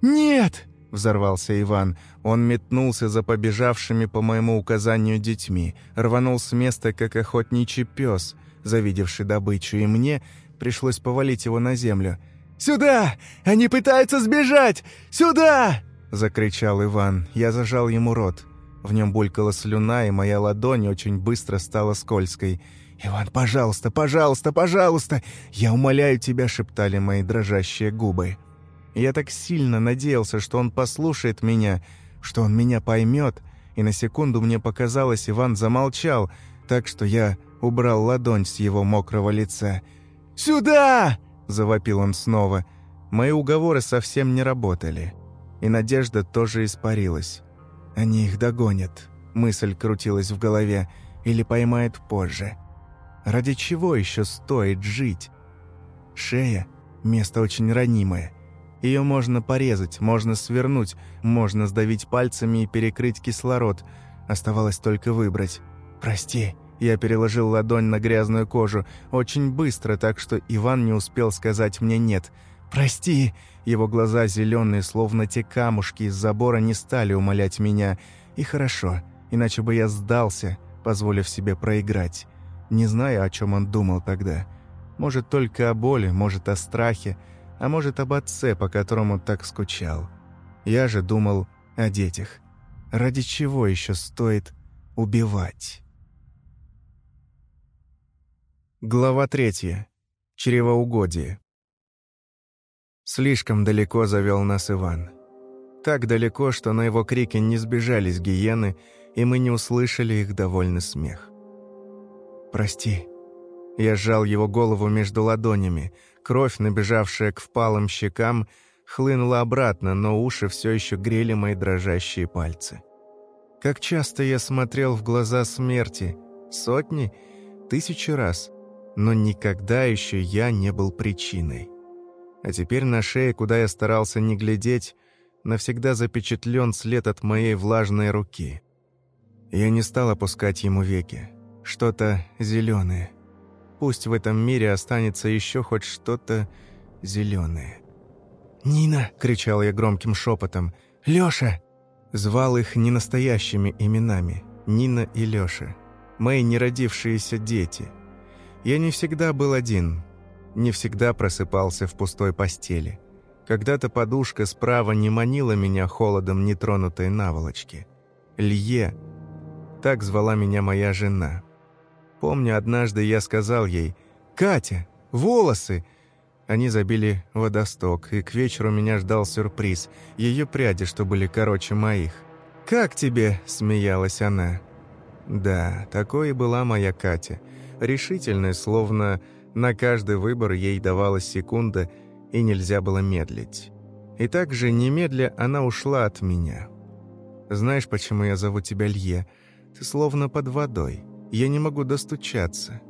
«Нет!» — взорвался Иван. Он метнулся за побежавшими по моему указанию детьми, рванул с места, как охотничий пес, завидевший добычу, и мне пришлось повалить его на землю — «Сюда! Они пытаются сбежать! Сюда!» — закричал Иван. Я зажал ему рот. В нем булькала слюна, и моя ладонь очень быстро стала скользкой. «Иван, пожалуйста, пожалуйста, пожалуйста! Я умоляю тебя!» — шептали мои дрожащие губы. Я так сильно надеялся, что он послушает меня, что он меня поймет, и на секунду мне показалось, Иван замолчал, так что я убрал ладонь с его мокрого лица. «Сюда!» — завопил он снова. Мои уговоры совсем не работали. И надежда тоже испарилась. Они их догонят. Мысль крутилась в голове. Или поймают позже. Ради чего еще стоит жить? Шея – место очень ранимое. Ее можно порезать, можно свернуть, можно сдавить пальцами и перекрыть кислород. Оставалось только выбрать. «Прости», я переложил ладонь на грязную кожу, очень быстро, так что Иван не успел сказать мне «нет». «Прости!» Его глаза зеленые, словно те камушки из забора, не стали умолять меня. И хорошо, иначе бы я сдался, позволив себе проиграть. Не знаю, о чем он думал тогда. Может, только о боли, может, о страхе, а может, об отце, по которому так скучал. Я же думал о детях. Ради чего еще стоит убивать? Глава третья. Чревоугодие. Слишком далеко завел нас Иван. Так далеко, что на его крики не сбежались гиены, и мы не услышали их довольный смех. «Прости». Я сжал его голову между ладонями. Кровь, набежавшая к впалым щекам, хлынула обратно, но уши все еще грели мои дрожащие пальцы. Как часто я смотрел в глаза смерти? Сотни? Тысячи раз. Но никогда еще я не был причиной. А теперь на шее, куда я старался не глядеть, навсегда запечатлен след от моей влажной руки. Я не стал опускать ему веки что-то зеленое. Пусть в этом мире останется еще хоть что-то зеленое. «Нина!» — кричал я громким шепотом. «Лёша!» Звал их ненастоящими именами. Нина и Лёша. Мои неродившиеся дети. Я не всегда был один. Не всегда просыпался в пустой постели. Когда-то подушка справа не манила меня холодом нетронутой наволочки. Лье. Так звала меня моя жена. Помню, однажды я сказал ей «Катя, волосы!» Они забили водосток, и к вечеру меня ждал сюрприз. Ее пряди, что были короче моих. «Как тебе?» – смеялась она. Да, такой и была моя Катя. Решительная, словно на каждый выбор ей давалась секунда, и нельзя было медлить. И также, немедля, она ушла от меня. «Знаешь, почему я зову тебя Лье? Ты словно под водой. Я не могу достучаться.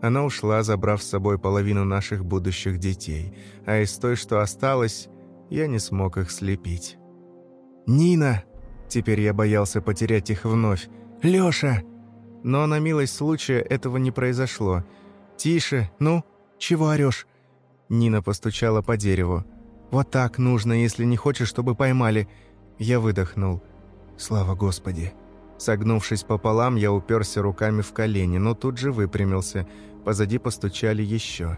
Она ушла, забрав с собой половину наших будущих детей, а из той, что осталось, я не смог их слепить. «Нина!» Теперь я боялся потерять их вновь. «Лёша!» Но на милость случая этого не произошло. «Тише! Ну, чего орёшь?» Нина постучала по дереву. «Вот так нужно, если не хочешь, чтобы поймали». Я выдохнул. «Слава Господи!» Согнувшись пополам, я уперся руками в колени, но тут же выпрямился. Позади постучали еще.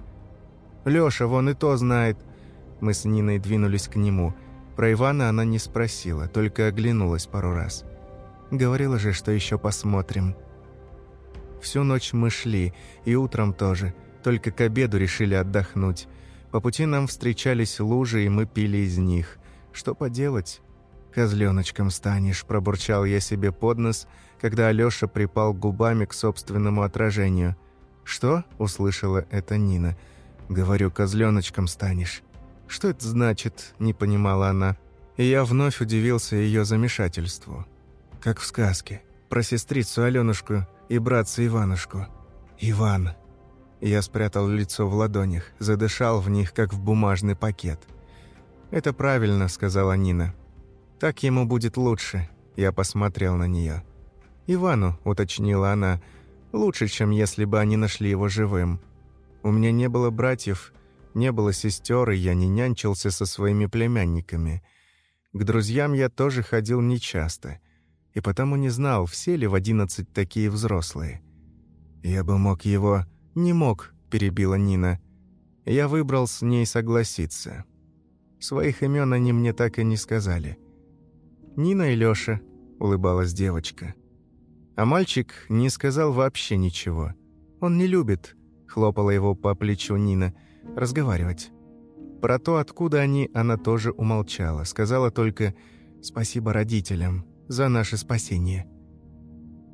«Леша, вон и то знает!» Мы с Ниной двинулись к нему. Про Ивана она не спросила, только оглянулась пару раз. Говорила же, что еще посмотрим. Всю ночь мы шли, и утром тоже. Только к обеду решили отдохнуть. По пути нам встречались лужи, и мы пили из них. Что поделать? «Козленочком станешь», – пробурчал я себе под нос, когда Алёша припал губами к собственному отражению. «Что?» – услышала это Нина. «Говорю, козленочком станешь». «Что это значит?» – не понимала она. И я вновь удивился ее замешательству. Как в сказке. Про сестрицу Алёнушку и братца Иванушку. «Иван». Я спрятал лицо в ладонях, задышал в них, как в бумажный пакет. «Это правильно», – сказала Нина. Так ему будет лучше. Я посмотрел на нее. Ивану, уточнила она, лучше, чем если бы они нашли его живым. У меня не было братьев, не было сестер, и я не нянчился со своими племянниками. К друзьям я тоже ходил нечасто, и потому не знал, все ли в одиннадцать такие взрослые. Я бы мог его... Не мог, перебила Нина. Я выбрал с ней согласиться. Своих имен они мне так и не сказали. Нина и Лёша», — улыбалась девочка. А мальчик не сказал вообще ничего. Он не любит», — хлопала его по плечу Нина, — «разговаривать». Про то, откуда они, она тоже умолчала, сказала только «спасибо родителям за наше спасение».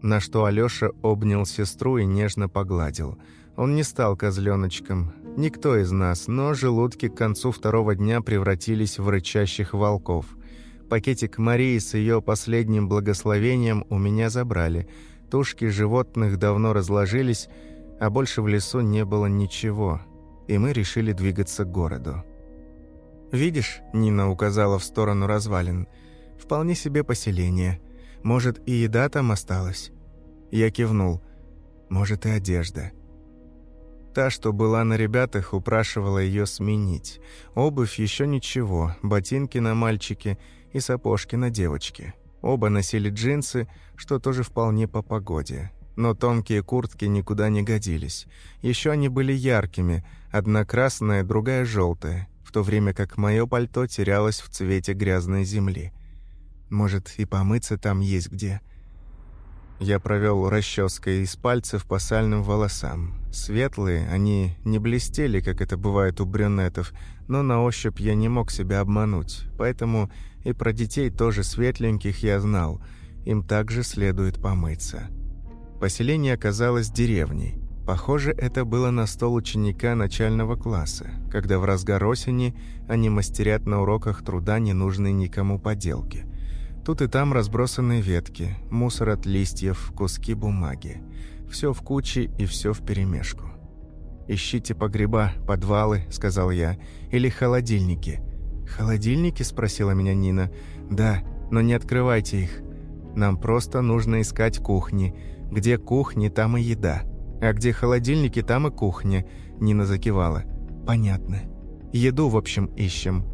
На что Алёша обнял сестру и нежно погладил. Он не стал козленочком, никто из нас, но желудки к концу второго дня превратились в рычащих волков. Пакетик Марии с ее последним благословением у меня забрали. Тушки животных давно разложились, а больше в лесу не было ничего, и мы решили двигаться к городу. «Видишь?» – Нина указала в сторону развалин. «Вполне себе поселение. Может, и еда там осталась?» Я кивнул. «Может, и одежда». Та, что была на ребятах, упрашивала ее сменить. Обувь еще ничего, ботинки на мальчике и сапожки на девочке. Оба носили джинсы, что тоже вполне по погоде. Но тонкие куртки никуда не годились. Еще они были яркими, одна красная, другая желтая в то время как мое пальто терялось в цвете грязной земли. Может, и помыться там есть где. Я провел расческой из пальцев по сальным волосам. Светлые, они не блестели, как это бывает у брюнетов, но на ощупь я не мог себя обмануть, поэтому и про детей тоже светленьких я знал, им также следует помыться. Поселение оказалось деревней. Похоже, это было на стол ученика начального класса, когда в разгар осени они мастерят на уроках труда ненужные никому поделки. Тут и там разбросанные ветки, мусор от листьев, куски бумаги. Все в куче и все вперемешку. «Ищите погреба, подвалы», — сказал я, — «или холодильники». «Холодильники?» — спросила меня Нина. «Да, но не открывайте их. Нам просто нужно искать кухни. Где кухни, там и еда». А где холодильники, там и кухня», — Нина закивала. «Понятно. Еду, в общем, ищем».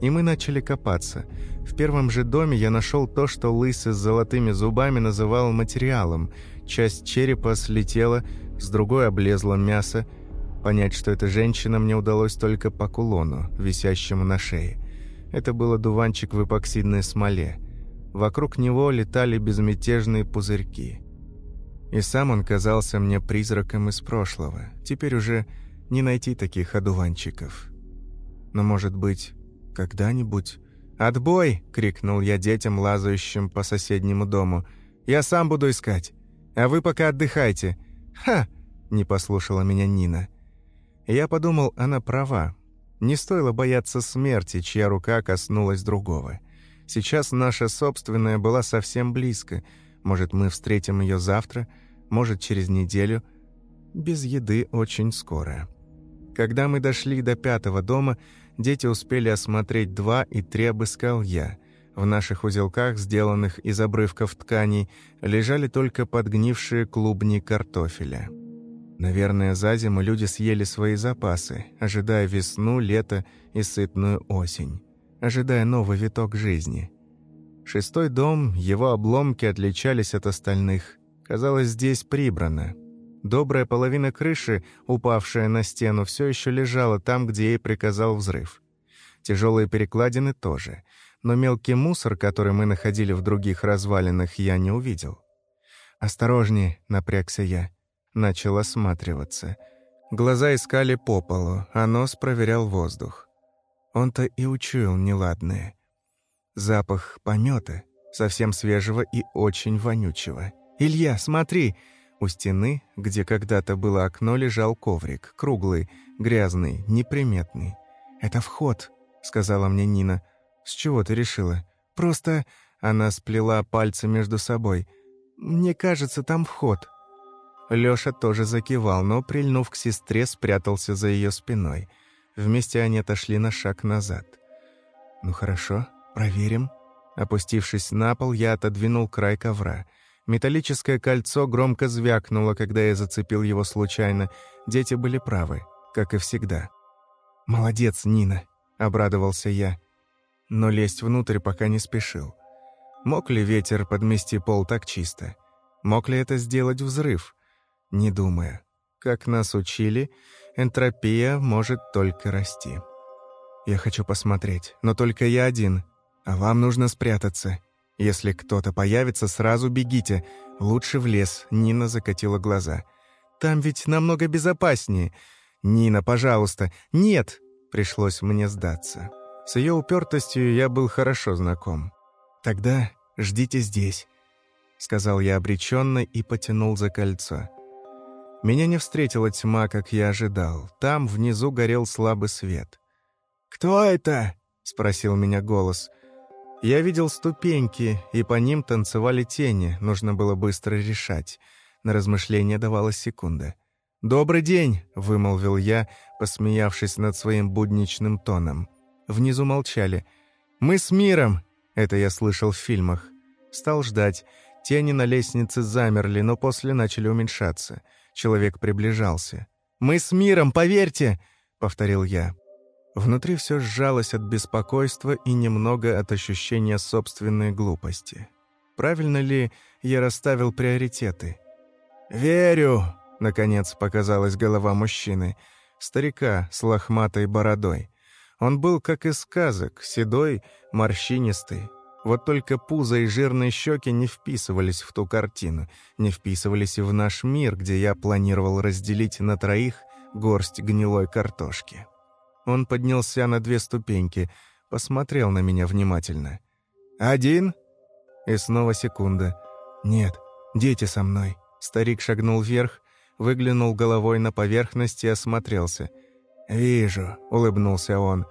И мы начали копаться. В первом же доме я нашел то, что лысый с золотыми зубами называл материалом. Часть черепа слетела, с другой облезло мясо. Понять, что это женщина, мне удалось только по кулону, висящему на шее. Это был одуванчик в эпоксидной смоле. Вокруг него летали безмятежные пузырьки. И сам он казался мне призраком из прошлого. Теперь уже не найти таких одуванчиков. Но, может быть, когда-нибудь... «Отбой!» — крикнул я детям, лазающим по соседнему дому. «Я сам буду искать. А вы пока отдыхайте». «Ха!» — не послушала меня Нина. Я подумал, она права. Не стоило бояться смерти, чья рука коснулась другого. Сейчас наша собственная была совсем близко — может, мы встретим ее завтра, может, через неделю. Без еды очень скоро. Когда мы дошли до пятого дома, дети успели осмотреть два и три обыскал я. В наших узелках, сделанных из обрывков тканей, лежали только подгнившие клубни картофеля. Наверное, за зиму люди съели свои запасы, ожидая весну, лето и сытную осень, ожидая новый виток жизни – Шестой дом, его обломки отличались от остальных. Казалось, здесь прибрано. Добрая половина крыши, упавшая на стену, все еще лежала там, где ей приказал взрыв. Тяжелые перекладины тоже. Но мелкий мусор, который мы находили в других развалинах, я не увидел. «Осторожнее», — напрягся я. Начал осматриваться. Глаза искали по полу, а нос проверял воздух. Он-то и учуял неладное. Запах помета, совсем свежего и очень вонючего. «Илья, смотри!» У стены, где когда-то было окно, лежал коврик, круглый, грязный, неприметный. «Это вход», — сказала мне Нина. «С чего ты решила?» «Просто...» — она сплела пальцы между собой. «Мне кажется, там вход». Лёша тоже закивал, но, прильнув к сестре, спрятался за ее спиной. Вместе они отошли на шаг назад. «Ну хорошо», «Проверим». Опустившись на пол, я отодвинул край ковра. Металлическое кольцо громко звякнуло, когда я зацепил его случайно. Дети были правы, как и всегда. «Молодец, Нина», — обрадовался я. Но лезть внутрь пока не спешил. Мог ли ветер подмести пол так чисто? Мог ли это сделать взрыв? Не думая. Как нас учили, энтропия может только расти. Я хочу посмотреть, но только я один, а вам нужно спрятаться. Если кто-то появится, сразу бегите. Лучше в лес», — Нина закатила глаза. Там ведь намного безопаснее. Нина, пожалуйста. Нет!» Пришлось мне сдаться. С ее упертостью я был хорошо знаком. «Тогда ждите здесь», — сказал я обреченно и потянул за кольцо. Меня не встретила тьма, как я ожидал. Там внизу горел слабый свет. «Кто это?» — спросил меня голос. Я видел ступеньки, и по ним танцевали тени, нужно было быстро решать. На размышление давалась секунда. «Добрый день!» — вымолвил я, посмеявшись над своим будничным тоном. Внизу молчали. «Мы с миром!» — это я слышал в фильмах. Стал ждать. Тени на лестнице замерли, но после начали уменьшаться. Человек приближался. «Мы с миром, поверьте!» — повторил я. Внутри все сжалось от беспокойства и немного от ощущения собственной глупости. Правильно ли я расставил приоритеты? «Верю!» — наконец показалась голова мужчины, старика с лохматой бородой. Он был, как из сказок, седой, морщинистый. Вот только пузо и жирные щеки не вписывались в ту картину, не вписывались и в наш мир, где я планировал разделить на троих горсть гнилой картошки. Он поднялся на две ступеньки, посмотрел на меня внимательно. «Один?» И снова секунда. «Нет, дети со мной». Старик шагнул вверх, выглянул головой на поверхность и осмотрелся. «Вижу», — улыбнулся он.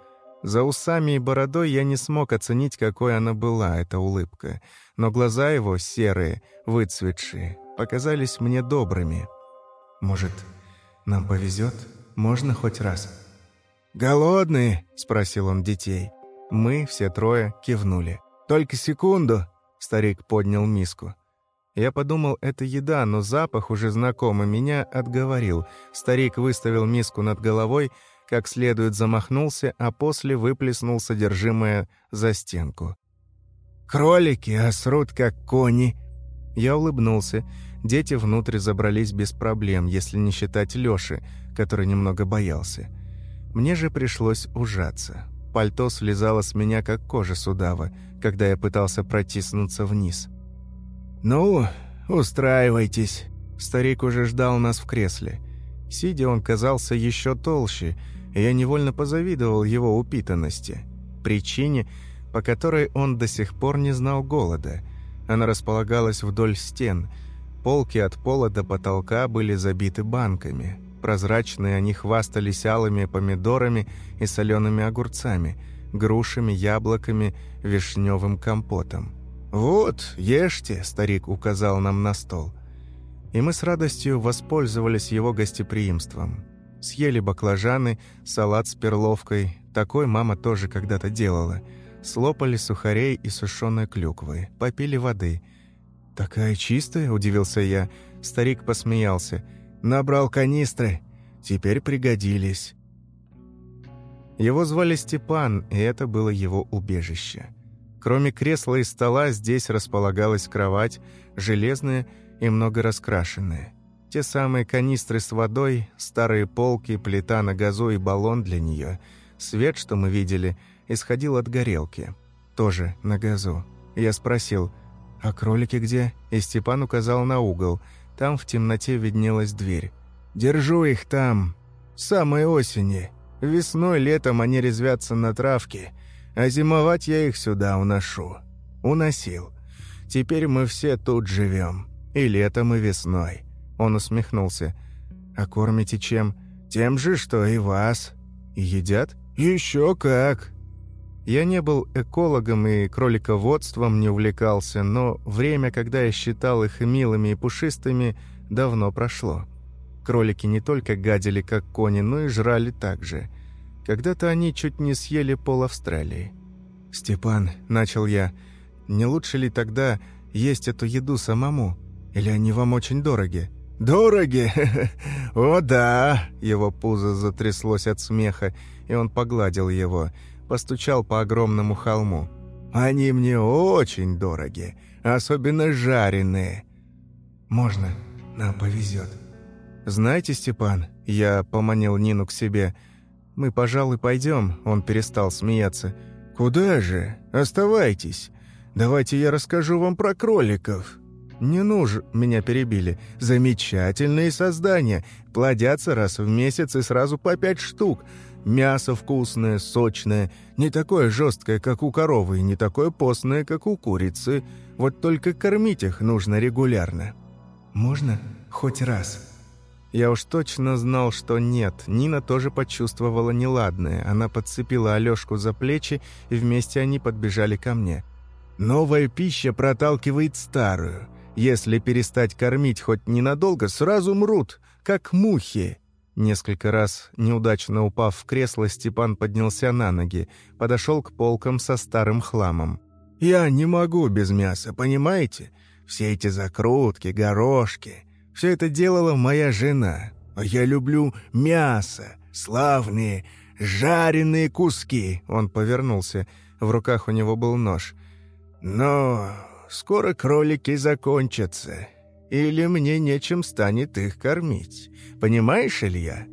За усами и бородой я не смог оценить, какой она была, эта улыбка. Но глаза его, серые, выцветшие, показались мне добрыми. «Может, нам повезет? Можно хоть раз?» «Голодные?» — спросил он детей. Мы, все трое, кивнули. «Только секунду!» — старик поднял миску. Я подумал, это еда, но запах, уже знакомый, меня отговорил. Старик выставил миску над головой, как следует замахнулся, а после выплеснул содержимое за стенку. «Кролики осрут, как кони!» Я улыбнулся. Дети внутрь забрались без проблем, если не считать Лёши, который немного боялся. Мне же пришлось ужаться. Пальто слезало с меня, как кожа с удава, когда я пытался протиснуться вниз. «Ну, устраивайтесь». Старик уже ждал нас в кресле. Сидя, он казался еще толще, я невольно позавидовал его упитанности. Причине, по которой он до сих пор не знал голода. Она располагалась вдоль стен. Полки от пола до потолка были забиты банками. Прозрачные они хвастались алыми помидорами и солеными огурцами, грушами, яблоками, вишневым компотом. «Вот, ешьте», — старик указал нам на стол. И мы с радостью воспользовались его гостеприимством. Съели баклажаны, салат с перловкой, такой мама тоже когда-то делала. Слопали сухарей и сушеной клюквы, попили воды. «Такая чистая?» – удивился я. Старик посмеялся – Набрал канистры. Теперь пригодились. Его звали Степан, и это было его убежище. Кроме кресла и стола здесь располагалась кровать, железная и много раскрашенная. Те самые канистры с водой, старые полки, плита на газу и баллон для нее. Свет, что мы видели, исходил от горелки. Тоже на газу. Я спросил, «А кролики где?» И Степан указал на угол – там в темноте виднелась дверь. «Держу их там. Самой осени. Весной, летом они резвятся на травке, а зимовать я их сюда уношу. Уносил. Теперь мы все тут живем. И летом, и весной». Он усмехнулся. «А кормите чем?» «Тем же, что и вас». «И едят?» «Еще как!» Я не был экологом и кролиководством не увлекался, но время, когда я считал их милыми и пушистыми, давно прошло. Кролики не только гадили, как кони, но и жрали так же. Когда-то они чуть не съели пол Австралии. «Степан», — начал я, — «не лучше ли тогда есть эту еду самому? Или они вам очень дороги?» «Дороги? О, да!» Его пузо затряслось от смеха, и он погладил его — постучал по огромному холму. «Они мне очень дороги, особенно жареные». «Можно, нам повезет». «Знаете, Степан...» — я поманил Нину к себе. «Мы, пожалуй, пойдем», — он перестал смеяться. «Куда же? Оставайтесь. Давайте я расскажу вам про кроликов». «Не нуж», — меня перебили. «Замечательные создания. Плодятся раз в месяц и сразу по пять штук. Мясо вкусное, сочное, не такое жесткое, как у коровы, и не такое постное, как у курицы. Вот только кормить их нужно регулярно». «Можно хоть раз?» Я уж точно знал, что нет. Нина тоже почувствовала неладное. Она подцепила Алёшку за плечи, и вместе они подбежали ко мне. «Новая пища проталкивает старую. Если перестать кормить хоть ненадолго, сразу мрут, как мухи». Несколько раз, неудачно упав в кресло, Степан поднялся на ноги, подошел к полкам со старым хламом. «Я не могу без мяса, понимаете? Все эти закрутки, горошки. Все это делала моя жена. А я люблю мясо, славные, жареные куски. Он повернулся. В руках у него был нож. Но скоро кролики закончатся. Или мне нечем станет их кормить. Понимаешь, Илья?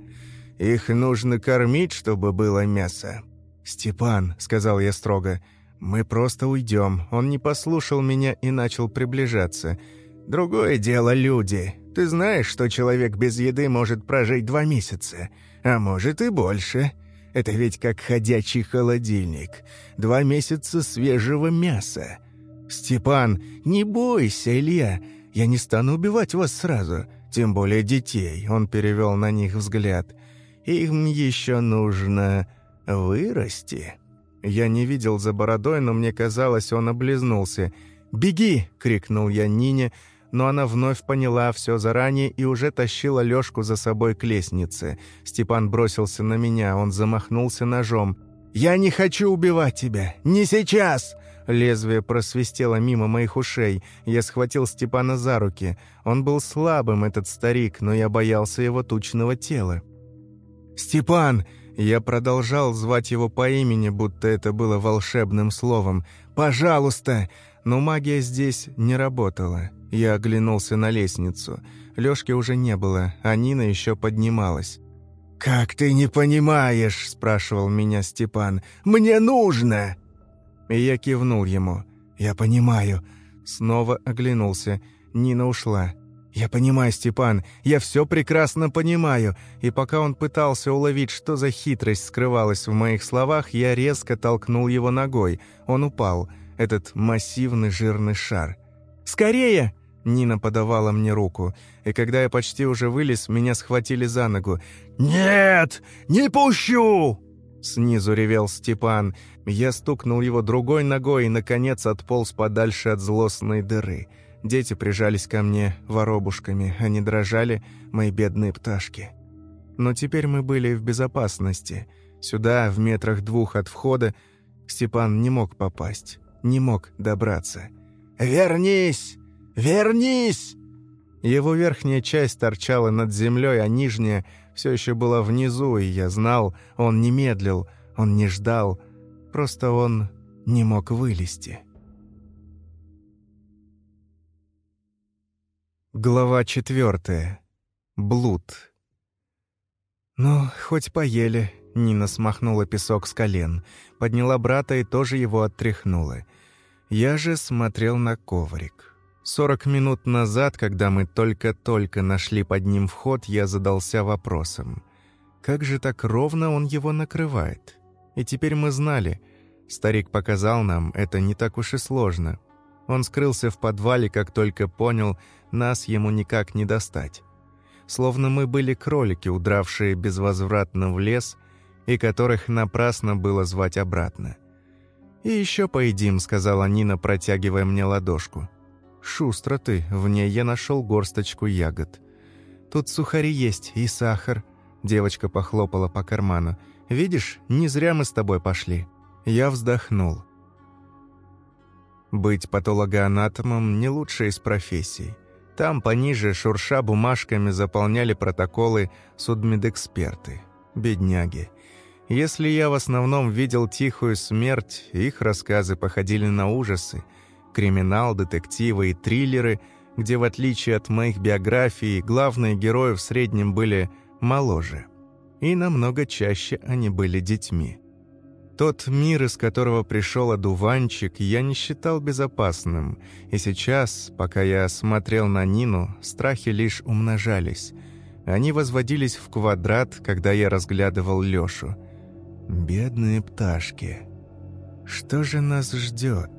Их нужно кормить, чтобы было мясо. «Степан», — сказал я строго, — «мы просто уйдем». Он не послушал меня и начал приближаться. «Другое дело люди. Ты знаешь, что человек без еды может прожить два месяца, а может и больше. Это ведь как ходячий холодильник. Два месяца свежего мяса. Степан, не бойся, Илья, я не стану убивать вас сразу, тем более детей. Он перевел на них взгляд. Им еще нужно вырасти. Я не видел за бородой, но мне казалось, он облизнулся. «Беги!» — крикнул я Нине — но она вновь поняла все заранее и уже тащила Лёшку за собой к лестнице. Степан бросился на меня, он замахнулся ножом. «Я не хочу убивать тебя! Не сейчас!» Лезвие просвистело мимо моих ушей. Я схватил Степана за руки. Он был слабым, этот старик, но я боялся его тучного тела. «Степан!» Я продолжал звать его по имени, будто это было волшебным словом. «Пожалуйста!» Но магия здесь не работала. Я оглянулся на лестницу. Лёшки уже не было, а Нина еще поднималась. «Как ты не понимаешь?» – спрашивал меня Степан. «Мне нужно!» И я кивнул ему. «Я понимаю». Снова оглянулся. Нина ушла. «Я понимаю, Степан, я все прекрасно понимаю». И пока он пытался уловить, что за хитрость скрывалась в моих словах, я резко толкнул его ногой. Он упал, этот массивный жирный шар. «Скорее!» Нина подавала мне руку, и когда я почти уже вылез, меня схватили за ногу. «Нет! Не пущу!» Снизу ревел Степан. Я стукнул его другой ногой и, наконец, отполз подальше от злостной дыры. Дети прижались ко мне воробушками, они дрожали, мои бедные пташки. Но теперь мы были в безопасности. Сюда, в метрах двух от входа, Степан не мог попасть, не мог добраться. «Вернись!» «Вернись!» Его верхняя часть торчала над землей, а нижняя все еще была внизу, и я знал, он не медлил, он не ждал, просто он не мог вылезти. Глава четвертая. Блуд. «Ну, хоть поели», — Нина смахнула песок с колен, подняла брата и тоже его оттряхнула. Я же смотрел на коврик. Сорок минут назад, когда мы только-только нашли под ним вход, я задался вопросом. Как же так ровно он его накрывает? И теперь мы знали. Старик показал нам, это не так уж и сложно. Он скрылся в подвале, как только понял, нас ему никак не достать. Словно мы были кролики, удравшие безвозвратно в лес, и которых напрасно было звать обратно. «И еще поедим», — сказала Нина, протягивая мне ладошку. «Шустро ты, в ней я нашел горсточку ягод. Тут сухари есть и сахар». Девочка похлопала по карману. «Видишь, не зря мы с тобой пошли». Я вздохнул. Быть патологоанатомом – не лучшая из профессий. Там пониже, шурша бумажками, заполняли протоколы судмедэксперты. Бедняги. Если я в основном видел тихую смерть, их рассказы походили на ужасы – криминал, детективы и триллеры, где, в отличие от моих биографий, главные герои в среднем были моложе. И намного чаще они были детьми. Тот мир, из которого пришел одуванчик, я не считал безопасным, и сейчас, пока я смотрел на Нину, страхи лишь умножались. Они возводились в квадрат, когда я разглядывал Лёшу. Бедные пташки. Что же нас ждет?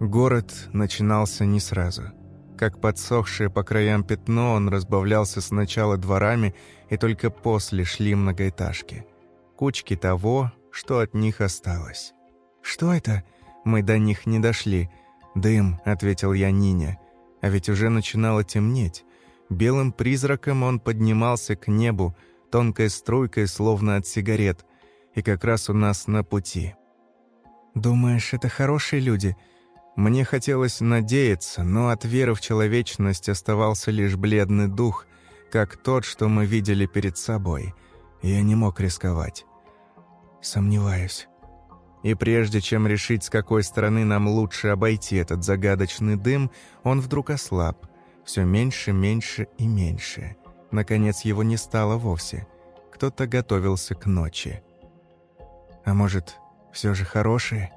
Город начинался не сразу. Как подсохшее по краям пятно, он разбавлялся сначала дворами, и только после шли многоэтажки. Кучки того, что от них осталось. «Что это?» Мы до них не дошли. «Дым», — ответил я Нине. А ведь уже начинало темнеть. Белым призраком он поднимался к небу, тонкой струйкой, словно от сигарет, и как раз у нас на пути. «Думаешь, это хорошие люди?» Мне хотелось надеяться, но от веры в человечность оставался лишь бледный дух, как тот, что мы видели перед собой. Я не мог рисковать. Сомневаюсь. И прежде чем решить, с какой стороны нам лучше обойти этот загадочный дым, он вдруг ослаб. Все меньше, меньше и меньше. Наконец его не стало вовсе. Кто-то готовился к ночи. А может, все же хорошие?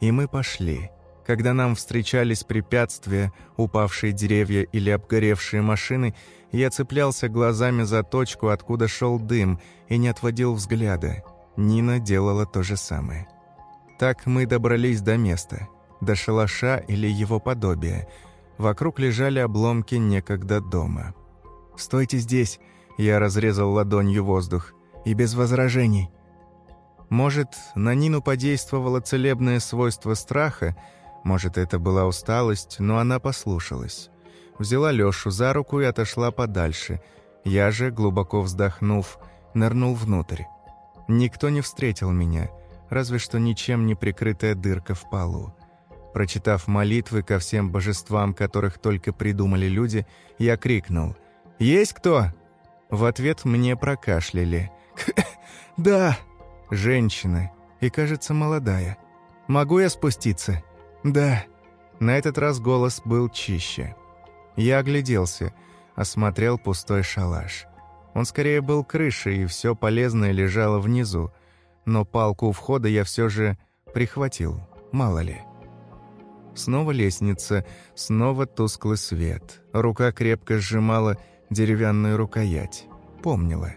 И мы пошли. Когда нам встречались препятствия, упавшие деревья или обгоревшие машины, я цеплялся глазами за точку, откуда шел дым, и не отводил взгляда. Нина делала то же самое. Так мы добрались до места, до шалаша или его подобия. Вокруг лежали обломки некогда дома. «Стойте здесь!» – я разрезал ладонью воздух. «И без возражений!» Может, на Нину подействовало целебное свойство страха, может, это была усталость, но она послушалась. Взяла Лёшу за руку и отошла подальше. Я же, глубоко вздохнув, нырнул внутрь. Никто не встретил меня, разве что ничем не прикрытая дырка в полу. Прочитав молитвы ко всем божествам, которых только придумали люди, я крикнул «Есть кто?» В ответ мне прокашляли. «Да!» Женщина, и, кажется, молодая. «Могу я спуститься?» «Да». На этот раз голос был чище. Я огляделся, осмотрел пустой шалаш. Он скорее был крышей, и все полезное лежало внизу. Но палку у входа я все же прихватил, мало ли. Снова лестница, снова тусклый свет. Рука крепко сжимала деревянную рукоять. Помнила.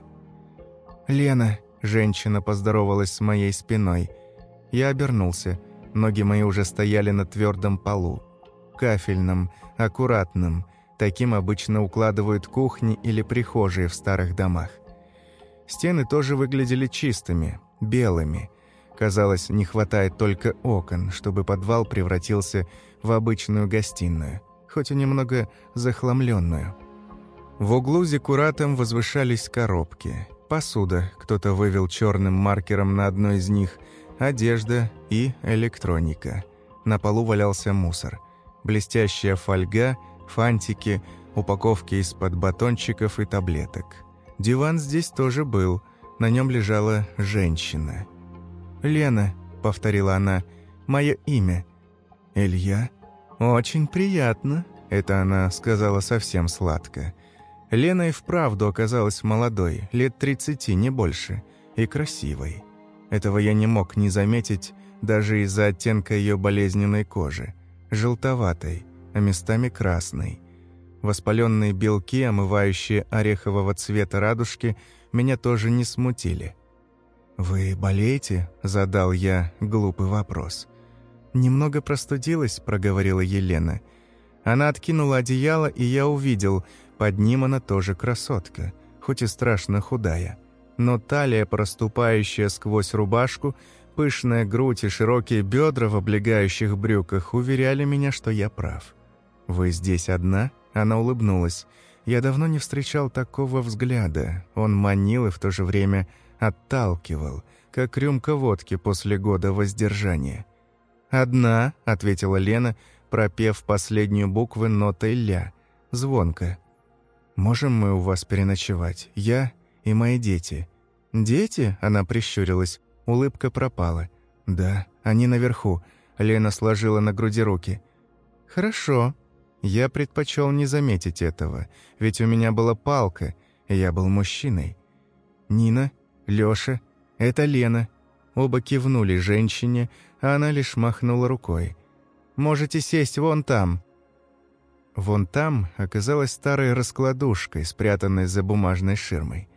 «Лена», — женщина поздоровалась с моей спиной. Я обернулся. Ноги мои уже стояли на твердом полу. Кафельном, аккуратном, Таким обычно укладывают кухни или прихожие в старых домах. Стены тоже выглядели чистыми, белыми. Казалось, не хватает только окон, чтобы подвал превратился в обычную гостиную, хоть и немного захламленную. В углу зекуратом возвышались коробки. Посуда, кто-то вывел черным маркером на одной из них, одежда и электроника. На полу валялся мусор. Блестящая фольга – фантики, упаковки из-под батончиков и таблеток. Диван здесь тоже был, на нем лежала женщина. «Лена», — повторила она, — «мое имя». «Илья?» «Очень приятно», — это она сказала совсем сладко. Лена и вправду оказалась молодой, лет тридцати, не больше, и красивой. Этого я не мог не заметить даже из-за оттенка ее болезненной кожи, желтоватой, а местами красный. Воспаленные белки, омывающие орехового цвета радужки, меня тоже не смутили. «Вы болеете?» – задал я глупый вопрос. «Немного простудилась», – проговорила Елена. Она откинула одеяло, и я увидел, под ним она тоже красотка, хоть и страшно худая. Но талия, проступающая сквозь рубашку, пышная грудь и широкие бедра в облегающих брюках уверяли меня, что я прав. «Вы здесь одна?» Она улыбнулась. Я давно не встречал такого взгляда. Он манил и в то же время отталкивал, как рюмка водки после года воздержания. «Одна», — ответила Лена, пропев последнюю букву нотой «ля», звонко. «Можем мы у вас переночевать? Я и мои дети». «Дети?» — она прищурилась. Улыбка пропала. «Да, они наверху». Лена сложила на груди руки. «Хорошо», я предпочел не заметить этого, ведь у меня была палка, и я был мужчиной. Нина, Лёша, это Лена. Оба кивнули женщине, а она лишь махнула рукой. «Можете сесть вон там». Вон там оказалась старой раскладушкой, спрятанной за бумажной ширмой.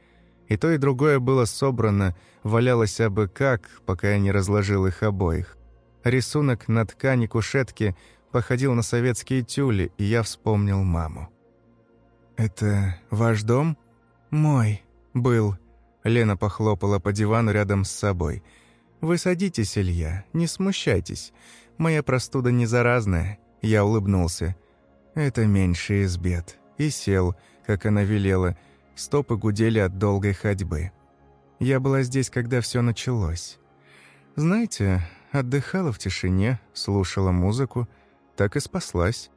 И то, и другое было собрано, валялось абы как, пока я не разложил их обоих. Рисунок на ткани кушетки походил на советские тюли, и я вспомнил маму. «Это ваш дом?» «Мой. Был». Лена похлопала по дивану рядом с собой. «Вы садитесь, Илья, не смущайтесь. Моя простуда не заразная». Я улыбнулся. «Это меньше из бед». И сел, как она велела. Стопы гудели от долгой ходьбы. Я была здесь, когда все началось. Знаете, отдыхала в тишине, слушала музыку, так и спаслась.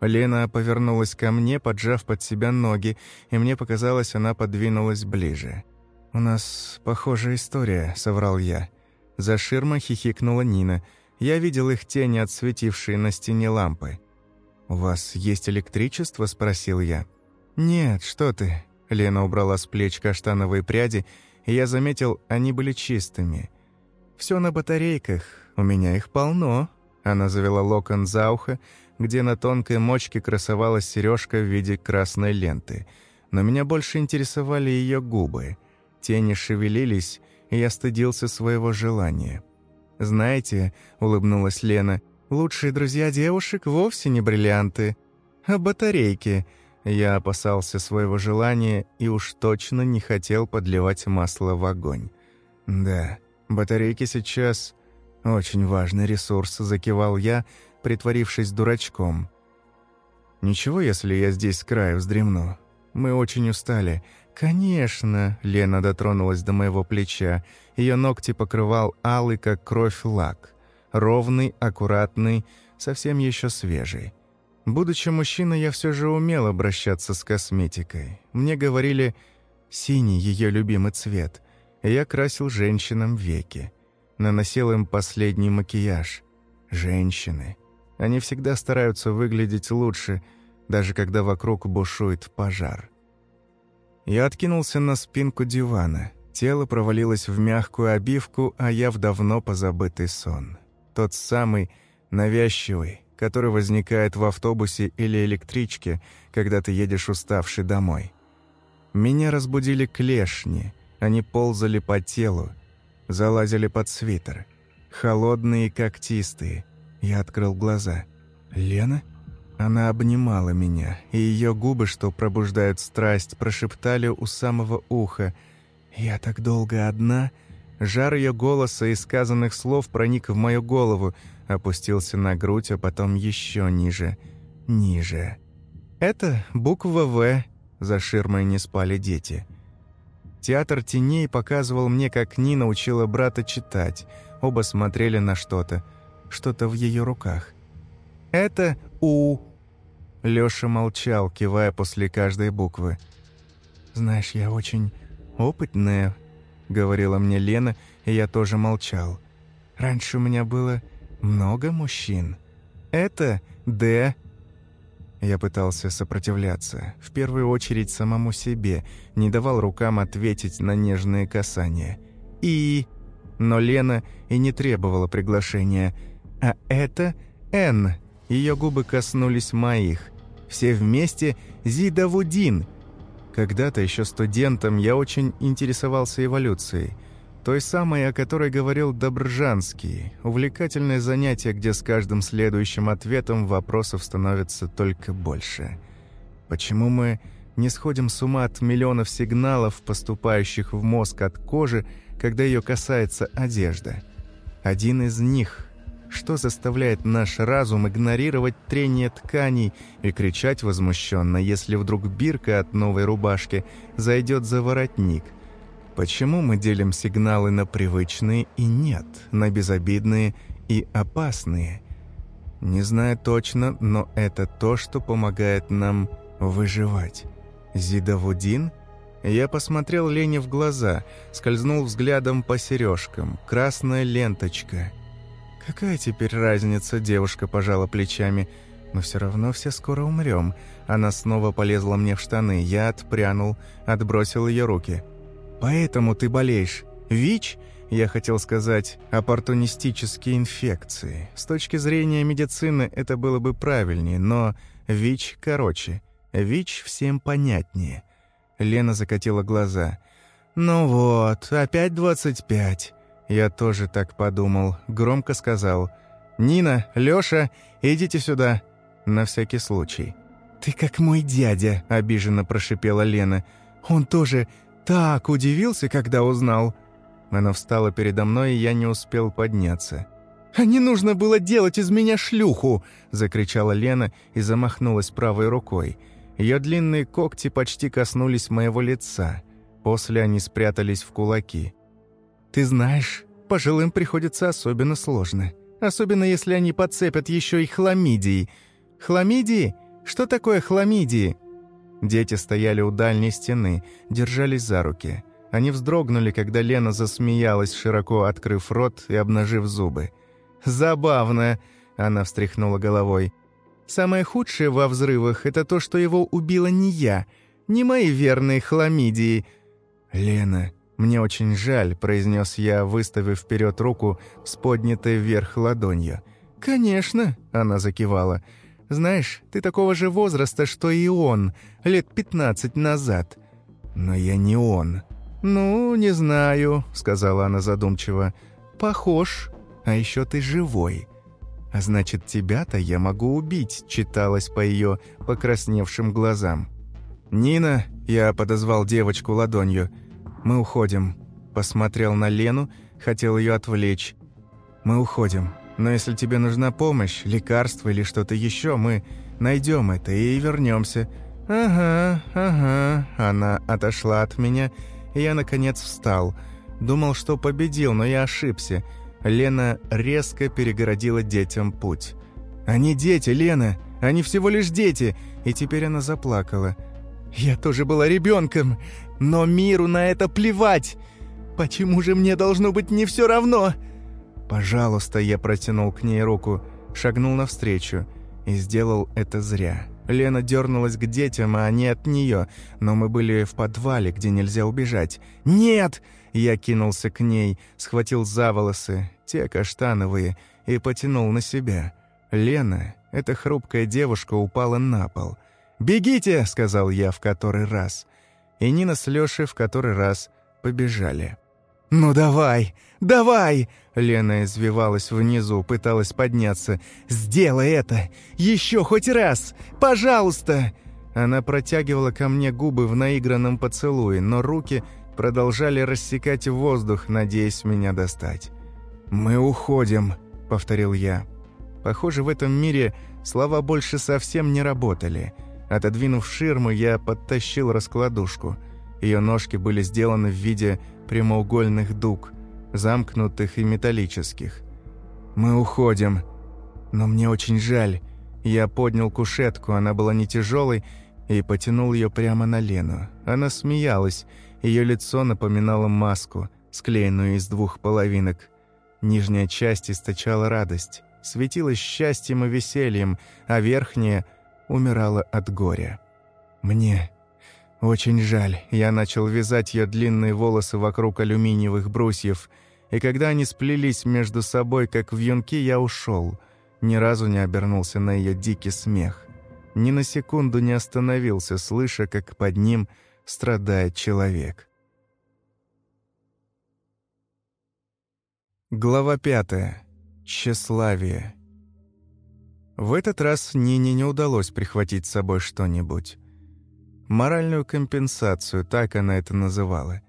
Лена повернулась ко мне, поджав под себя ноги, и мне показалось, она подвинулась ближе. «У нас похожая история», — соврал я. За ширмой хихикнула Нина. Я видел их тени, отсветившие на стене лампы. «У вас есть электричество?» — спросил я. «Нет, что ты». Лена убрала с плеч каштановые пряди, и я заметил, они были чистыми. «Все на батарейках, у меня их полно». Она завела локон за ухо, где на тонкой мочке красовалась сережка в виде красной ленты. Но меня больше интересовали ее губы. Тени шевелились, и я стыдился своего желания. «Знаете», — улыбнулась Лена, — «лучшие друзья девушек вовсе не бриллианты, а батарейки». Я опасался своего желания и уж точно не хотел подливать масло в огонь. «Да, батарейки сейчас очень важный ресурс», — закивал я, — притворившись дурачком. «Ничего, если я здесь с краю вздремну? Мы очень устали». «Конечно», — Лена дотронулась до моего плеча. Ее ногти покрывал алый, как кровь, лак. Ровный, аккуратный, совсем еще свежий. Будучи мужчиной, я все же умел обращаться с косметикой. Мне говорили «синий» — ее любимый цвет. И я красил женщинам веки. Наносил им последний макияж. Женщины. Они всегда стараются выглядеть лучше, даже когда вокруг бушует пожар. Я откинулся на спинку дивана. Тело провалилось в мягкую обивку, а я в давно позабытый сон. Тот самый навязчивый, который возникает в автобусе или электричке, когда ты едешь уставший домой. Меня разбудили клешни. Они ползали по телу, залазили под свитер. Холодные и когтистые – я открыл глаза. «Лена?» Она обнимала меня, и ее губы, что пробуждают страсть, прошептали у самого уха. «Я так долго одна?» Жар ее голоса и сказанных слов проник в мою голову, опустился на грудь, а потом еще ниже, ниже. «Это буква «В», за ширмой не спали дети. Театр теней показывал мне, как Нина учила брата читать. Оба смотрели на что-то что-то в ее руках. «Это У». Лёша молчал, кивая после каждой буквы. «Знаешь, я очень опытная», — говорила мне Лена, и я тоже молчал. «Раньше у меня было много мужчин. Это Д». Я пытался сопротивляться, в первую очередь самому себе, не давал рукам ответить на нежные касания. «И...» Но Лена и не требовала приглашения — а это Н. Ее губы коснулись моих. Все вместе Зидавудин. Когда-то еще студентом я очень интересовался эволюцией. Той самой, о которой говорил Добржанский. Увлекательное занятие, где с каждым следующим ответом вопросов становится только больше. Почему мы не сходим с ума от миллионов сигналов, поступающих в мозг от кожи, когда ее касается одежда? Один из них что заставляет наш разум игнорировать трение тканей и кричать возмущенно, если вдруг бирка от новой рубашки зайдет за воротник? Почему мы делим сигналы на привычные и нет, на безобидные и опасные? Не знаю точно, но это то, что помогает нам выживать. Зидавудин? Я посмотрел Лене в глаза, скользнул взглядом по сережкам. Красная ленточка — «Какая теперь разница?» – девушка пожала плечами. «Но все равно все скоро умрем». Она снова полезла мне в штаны. Я отпрянул, отбросил ее руки. «Поэтому ты болеешь. ВИЧ?» Я хотел сказать оппортунистические инфекции. С точки зрения медицины это было бы правильнее, но ВИЧ короче. ВИЧ всем понятнее. Лена закатила глаза. «Ну вот, опять двадцать пять». Я тоже так подумал. Громко сказал. «Нина, Лёша, идите сюда». На всякий случай. «Ты как мой дядя», — обиженно прошипела Лена. «Он тоже так удивился, когда узнал». Она встала передо мной, и я не успел подняться. «А не нужно было делать из меня шлюху!» — закричала Лена и замахнулась правой рукой. Ее длинные когти почти коснулись моего лица. После они спрятались в кулаки. «Ты знаешь, пожилым приходится особенно сложно. Особенно если они подцепят еще и хламидии. Хламидии? Что такое хламидии?» Дети стояли у дальней стены, держались за руки. Они вздрогнули, когда Лена засмеялась, широко открыв рот и обнажив зубы. «Забавно!» — она встряхнула головой. «Самое худшее во взрывах — это то, что его убила не я, не мои верные хламидии». «Лена, мне очень жаль», — произнес я, выставив вперед руку с поднятой вверх ладонью. «Конечно», — она закивала. «Знаешь, ты такого же возраста, что и он, лет пятнадцать назад». «Но я не он», «Ну, не знаю», — сказала она задумчиво. «Похож. А еще ты живой. А значит, тебя-то я могу убить», — читалось по ее покрасневшим глазам. «Нина», — я подозвал девочку ладонью, — «мы уходим». Посмотрел на Лену, хотел ее отвлечь. «Мы уходим. Но если тебе нужна помощь, лекарство или что-то еще, мы найдем это и вернемся». «Ага, ага». Она отошла от меня и я, наконец, встал. Думал, что победил, но я ошибся. Лена резко перегородила детям путь. «Они дети, Лена! Они всего лишь дети!» И теперь она заплакала. «Я тоже была ребенком, но миру на это плевать! Почему же мне должно быть не все равно?» «Пожалуйста», я протянул к ней руку, шагнул навстречу и сделал это зря. Лена дернулась к детям, а они от нее, но мы были в подвале, где нельзя убежать. «Нет!» Я кинулся к ней, схватил за волосы, те каштановые, и потянул на себя. Лена, эта хрупкая девушка, упала на пол. «Бегите!» — сказал я в который раз. И Нина с Лешей в который раз побежали. «Ну давай! Давай!» Лена извивалась внизу, пыталась подняться. «Сделай это! Еще хоть раз! Пожалуйста!» Она протягивала ко мне губы в наигранном поцелуе, но руки продолжали рассекать воздух, надеясь меня достать. «Мы уходим», — повторил я. Похоже, в этом мире слова больше совсем не работали. Отодвинув ширму, я подтащил раскладушку. Ее ножки были сделаны в виде прямоугольных дуг, замкнутых и металлических. «Мы уходим. Но мне очень жаль. Я поднял кушетку, она была не тяжелой, и потянул ее прямо на Лену. Она смеялась, ее лицо напоминало маску, склеенную из двух половинок. Нижняя часть источала радость, светилась счастьем и весельем, а верхняя умирала от горя. Мне «Очень жаль». Я начал вязать ее длинные волосы вокруг алюминиевых брусьев, и когда они сплелись между собой, как в юнки, я ушел. Ни разу не обернулся на ее дикий смех. Ни на секунду не остановился, слыша, как под ним страдает человек. Глава пятая. Тщеславие. В этот раз Нине не удалось прихватить с собой что-нибудь. Моральную компенсацию, так она это называла.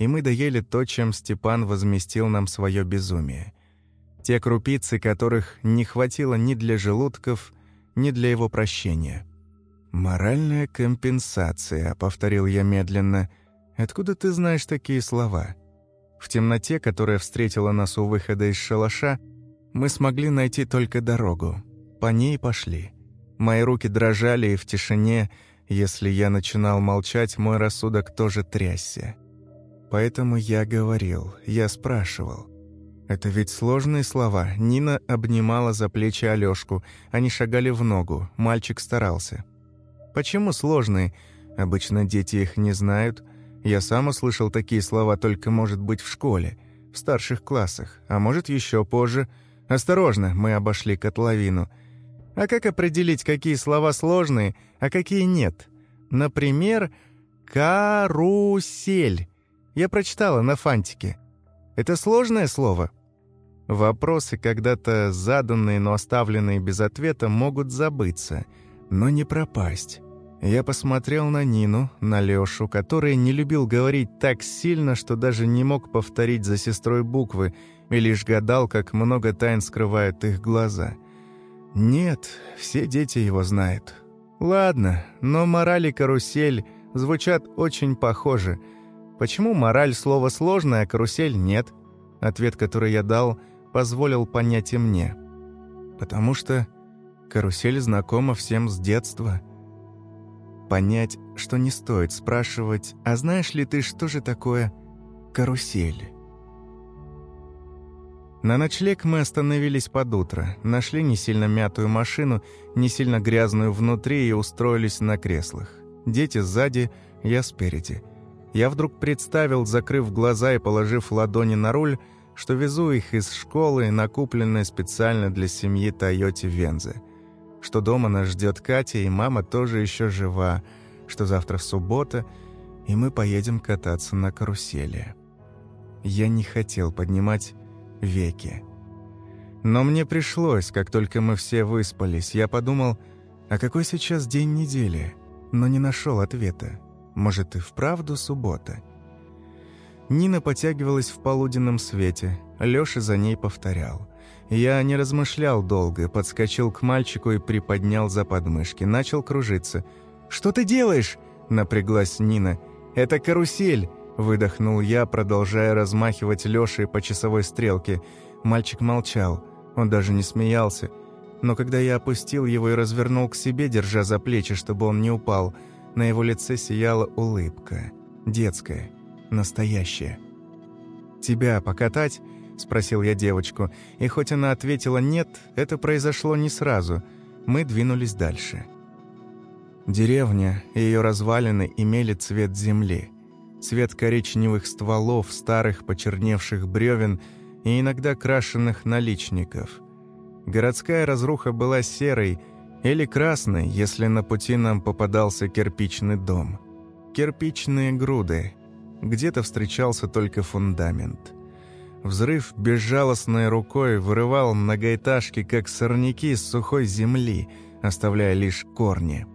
И мы доели то, чем Степан возместил нам свое безумие. Те крупицы, которых не хватило ни для желудков, ни для его прощения. «Моральная компенсация», — повторил я медленно. «Откуда ты знаешь такие слова?» В темноте, которая встретила нас у выхода из шалаша, мы смогли найти только дорогу. По ней пошли. Мои руки дрожали, и в тишине если я начинал молчать, мой рассудок тоже трясся. Поэтому я говорил, я спрашивал. Это ведь сложные слова. Нина обнимала за плечи Алёшку. Они шагали в ногу. Мальчик старался. Почему сложные? Обычно дети их не знают. Я сам услышал такие слова только, может быть, в школе. в старших классах, а может, еще позже. Осторожно, мы обошли котловину. А как определить, какие слова сложные, а какие нет? Например, «карусель». Я прочитала на фантике. Это сложное слово? Вопросы, когда-то заданные, но оставленные без ответа, могут забыться, но не пропасть. Я посмотрел на Нину, на Лёшу, который не любил говорить так сильно, что даже не мог повторить за сестрой буквы, и лишь гадал, как много тайн скрывают их глаза. Нет, все дети его знают. Ладно, но мораль и карусель звучат очень похоже. Почему мораль слово сложное, а карусель нет? Ответ, который я дал, позволил понять и мне. Потому что карусель знакома всем с детства — понять, что не стоит спрашивать, а знаешь ли ты, что же такое карусель? На ночлег мы остановились под утро, нашли не сильно мятую машину, не сильно грязную внутри и устроились на креслах. Дети сзади, я спереди. Я вдруг представил, закрыв глаза и положив ладони на руль, что везу их из школы, накупленной специально для семьи Тойоте Вензе что дома нас ждет Катя, и мама тоже еще жива, что завтра суббота, и мы поедем кататься на карусели. Я не хотел поднимать веки. Но мне пришлось, как только мы все выспались. Я подумал, а какой сейчас день недели? Но не нашел ответа. Может, и вправду суббота? Нина потягивалась в полуденном свете. Лёша за ней повторял. Я не размышлял долго, подскочил к мальчику и приподнял за подмышки. Начал кружиться. «Что ты делаешь?» – напряглась Нина. «Это карусель!» – выдохнул я, продолжая размахивать Лёшей по часовой стрелке. Мальчик молчал. Он даже не смеялся. Но когда я опустил его и развернул к себе, держа за плечи, чтобы он не упал, на его лице сияла улыбка. Детская, настоящая. «Тебя покатать?» спросил я девочку, и хоть она ответила «нет», это произошло не сразу. Мы двинулись дальше. Деревня и ее развалины имели цвет земли. Цвет коричневых стволов, старых почерневших бревен и иногда крашенных наличников. Городская разруха была серой или красной, если на пути нам попадался кирпичный дом. Кирпичные груды. Где-то встречался только фундамент. Взрыв безжалостной рукой вырывал многоэтажки, как сорняки с сухой земли, оставляя лишь корни.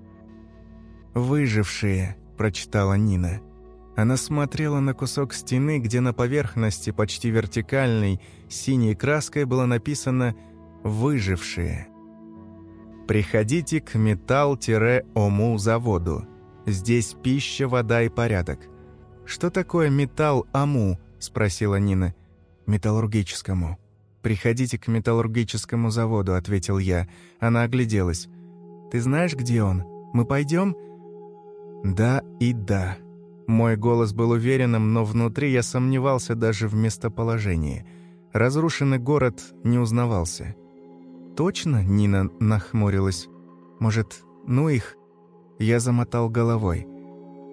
«Выжившие», — прочитала Нина. Она смотрела на кусок стены, где на поверхности, почти вертикальной, синей краской было написано «Выжившие». «Приходите к металл-ому заводу. Здесь пища, вода и порядок». «Что такое металл-аму?» – спросила Нина металлургическому. «Приходите к металлургическому заводу», — ответил я. Она огляделась. «Ты знаешь, где он? Мы пойдем?» «Да и да». Мой голос был уверенным, но внутри я сомневался даже в местоположении. Разрушенный город не узнавался. «Точно?» — Нина нахмурилась. «Может, ну их?» Я замотал головой.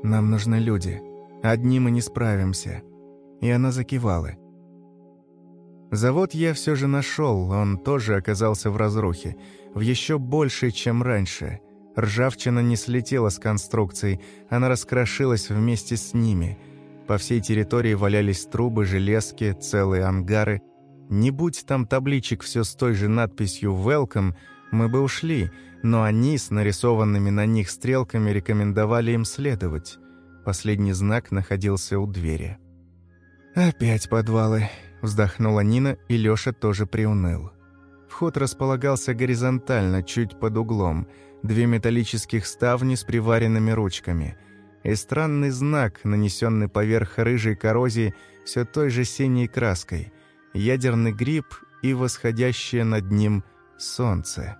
«Нам нужны люди. Одни мы не справимся». И она закивала. Завод я все же нашел, он тоже оказался в разрухе, в еще большей, чем раньше. Ржавчина не слетела с конструкций, она раскрошилась вместе с ними. По всей территории валялись трубы, железки, целые ангары. Не будь там табличек все с той же надписью «Welcome», мы бы ушли, но они с нарисованными на них стрелками рекомендовали им следовать. Последний знак находился у двери. «Опять подвалы», Вздохнула Нина, и Лёша тоже приуныл. Вход располагался горизонтально, чуть под углом. Две металлических ставни с приваренными ручками. И странный знак, нанесенный поверх рыжей коррозии все той же синей краской. Ядерный гриб и восходящее над ним солнце.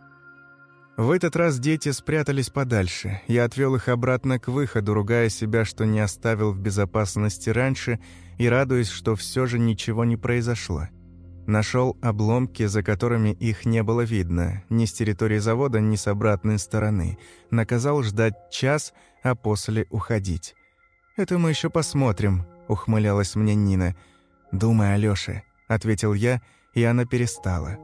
В этот раз дети спрятались подальше. Я отвел их обратно к выходу, ругая себя, что не оставил в безопасности раньше, и радуясь, что все же ничего не произошло. Нашел обломки, за которыми их не было видно, ни с территории завода, ни с обратной стороны. Наказал ждать час, а после уходить. «Это мы еще посмотрим», — ухмылялась мне Нина. «Думай, Алёша», — ответил я, и она перестала.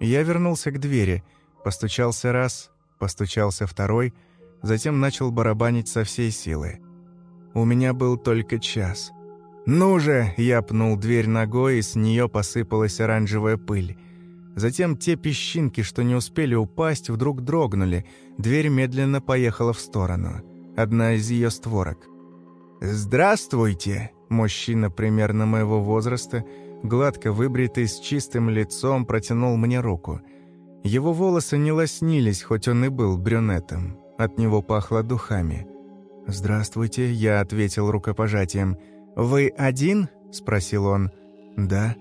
Я вернулся к двери, постучался раз, постучался второй, затем начал барабанить со всей силы. У меня был только час. «Ну же!» — я пнул дверь ногой, и с нее посыпалась оранжевая пыль. Затем те песчинки, что не успели упасть, вдруг дрогнули. Дверь медленно поехала в сторону. Одна из ее створок. «Здравствуйте!» Мужчина примерно моего возраста, гладко выбритый, с чистым лицом, протянул мне руку. Его волосы не лоснились, хоть он и был брюнетом. От него пахло духами. «Здравствуйте», — я ответил рукопожатием. «Вы один?» — спросил он. «Да».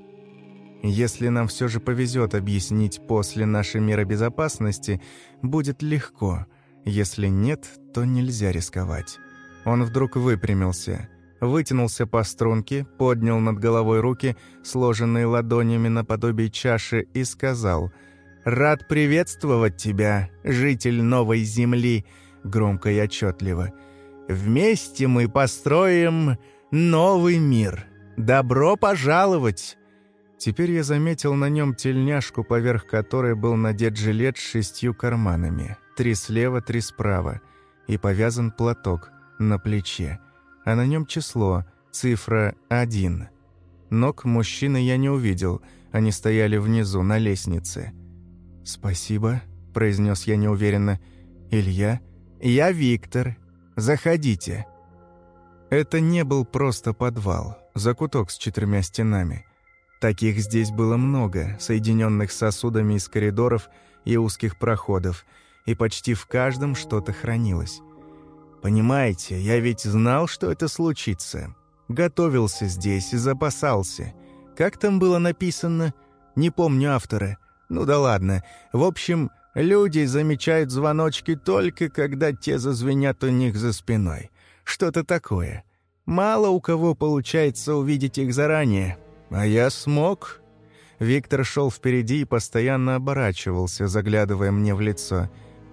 Если нам все же повезет объяснить после нашей меры безопасности, будет легко. Если нет, то нельзя рисковать. Он вдруг выпрямился, вытянулся по струнке, поднял над головой руки, сложенные ладонями наподобие чаши, и сказал «Рад приветствовать тебя, житель новой земли», громко и отчетливо. «Вместе мы построим новый мир. Добро пожаловать!» Теперь я заметил на нем тельняшку, поверх которой был надет жилет с шестью карманами. Три слева, три справа. И повязан платок на плече. А на нем число, цифра один. Ног мужчины я не увидел, они стояли внизу, на лестнице. «Спасибо», — произнес я неуверенно. «Илья?» «Я Виктор. Заходите». Это не был просто подвал, закуток с четырьмя стенами. Таких здесь было много, соединенных сосудами из коридоров и узких проходов, и почти в каждом что-то хранилось. Понимаете, я ведь знал, что это случится. Готовился здесь и запасался. Как там было написано? Не помню автора. Ну да ладно. В общем, люди замечают звоночки только, когда те зазвенят у них за спиной. Что-то такое. Мало у кого получается увидеть их заранее, а я смог. Виктор шел впереди и постоянно оборачивался, заглядывая мне в лицо.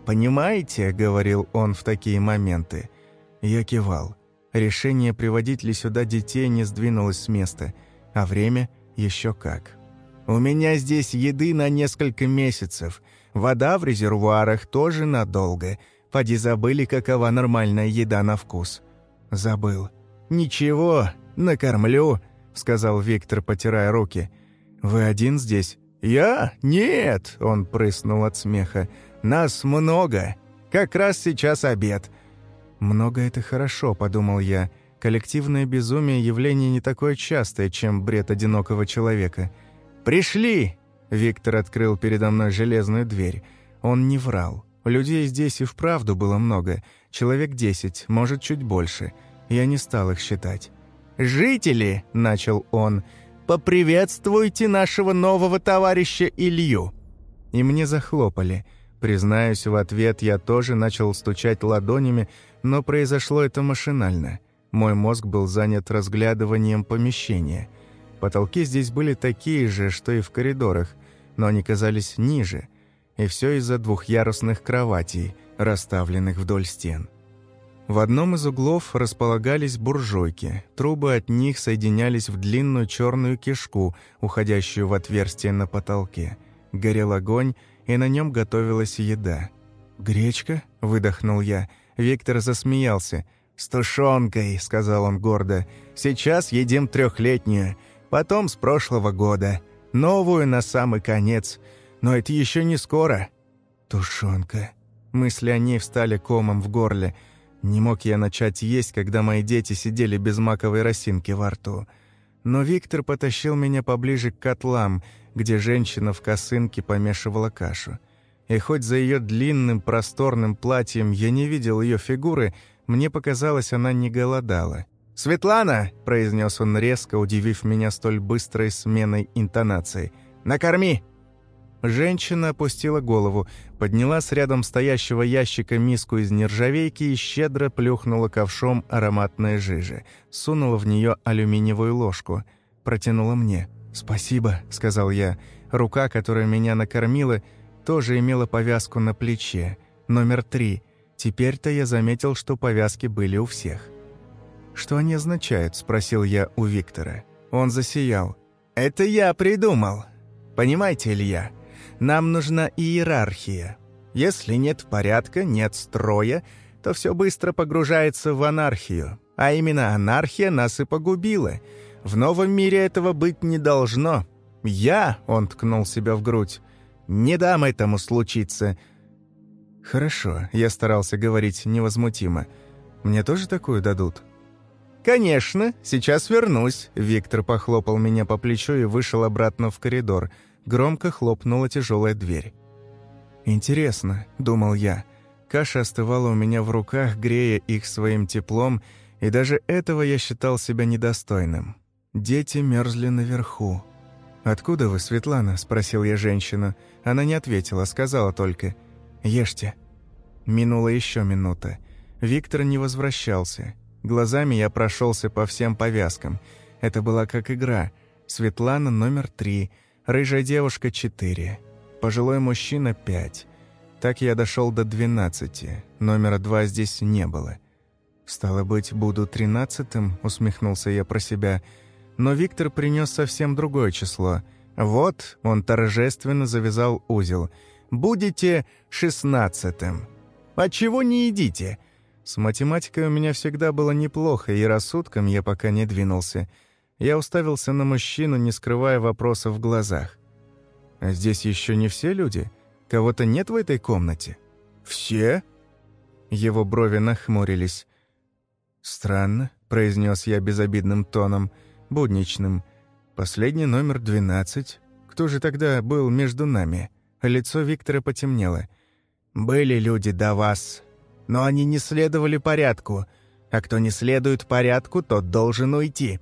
«Понимаете?» — говорил он в такие моменты. Я кивал. Решение, приводить ли сюда детей, не сдвинулось с места, а время еще как. «У меня здесь еды на несколько месяцев. Вода в резервуарах тоже надолго. Поди забыли, какова нормальная еда на вкус». «Забыл». «Ничего, накормлю сказал Виктор, потирая руки. «Вы один здесь?» «Я? Нет!» — он прыснул от смеха. «Нас много. Как раз сейчас обед». «Много — это хорошо», — подумал я. «Коллективное безумие — явление не такое частое, чем бред одинокого человека». «Пришли!» — Виктор открыл передо мной железную дверь. Он не врал. Людей здесь и вправду было много. Человек десять, может, чуть больше. Я не стал их считать. «Жители», — начал он, — «поприветствуйте нашего нового товарища Илью». И мне захлопали. Признаюсь, в ответ я тоже начал стучать ладонями, но произошло это машинально. Мой мозг был занят разглядыванием помещения. Потолки здесь были такие же, что и в коридорах, но они казались ниже. И все из-за двухъярусных кроватей, расставленных вдоль стен. В одном из углов располагались буржуйки. Трубы от них соединялись в длинную черную кишку, уходящую в отверстие на потолке. Горел огонь, и на нем готовилась еда. «Гречка?» – выдохнул я. Виктор засмеялся. «С тушенкой», – сказал он гордо. «Сейчас едим трехлетнюю, потом с прошлого года. Новую на самый конец. Но это еще не скоро». «Тушенка». Мысли о ней встали комом в горле – не мог я начать есть, когда мои дети сидели без маковой росинки во рту. Но Виктор потащил меня поближе к котлам, где женщина в косынке помешивала кашу. И хоть за ее длинным просторным платьем я не видел ее фигуры, мне показалось, она не голодала. «Светлана!» – произнес он резко, удивив меня столь быстрой сменой интонации. «Накорми!» Женщина опустила голову, подняла с рядом стоящего ящика миску из нержавейки и щедро плюхнула ковшом ароматной жижи. Сунула в нее алюминиевую ложку. Протянула мне. «Спасибо», — сказал я. Рука, которая меня накормила, тоже имела повязку на плече. Номер три. Теперь-то я заметил, что повязки были у всех. «Что они означают?» — спросил я у Виктора. Он засиял. «Это я придумал. Понимаете, Илья, нам нужна иерархия. Если нет порядка, нет строя, то все быстро погружается в анархию. А именно анархия нас и погубила. В новом мире этого быть не должно. Я, он ткнул себя в грудь, не дам этому случиться. Хорошо, я старался говорить невозмутимо. Мне тоже такую дадут? «Конечно, сейчас вернусь», — Виктор похлопал меня по плечу и вышел обратно в коридор. Громко хлопнула тяжелая дверь. «Интересно», — думал я, — Каша остывала у меня в руках, грея их своим теплом, и даже этого я считал себя недостойным. Дети мерзли наверху. «Откуда вы, Светлана?» – спросил я женщину. Она не ответила, сказала только «Ешьте». Минула еще минута. Виктор не возвращался. Глазами я прошелся по всем повязкам. Это была как игра. Светлана номер три, рыжая девушка четыре, пожилой мужчина пять. Так я дошел до двенадцати. Номера два здесь не было. «Стало быть, буду тринадцатым?» — усмехнулся я про себя. Но Виктор принес совсем другое число. «Вот», — он торжественно завязал узел, — «будете шестнадцатым». «А чего не едите?» С математикой у меня всегда было неплохо, и рассудком я пока не двинулся. Я уставился на мужчину, не скрывая вопросов в глазах. «А здесь еще не все люди?» Кого-то нет в этой комнате?» «Все?» Его брови нахмурились. «Странно», — произнес я безобидным тоном, будничным. «Последний номер двенадцать. Кто же тогда был между нами?» Лицо Виктора потемнело. «Были люди до вас, но они не следовали порядку, а кто не следует порядку, тот должен уйти».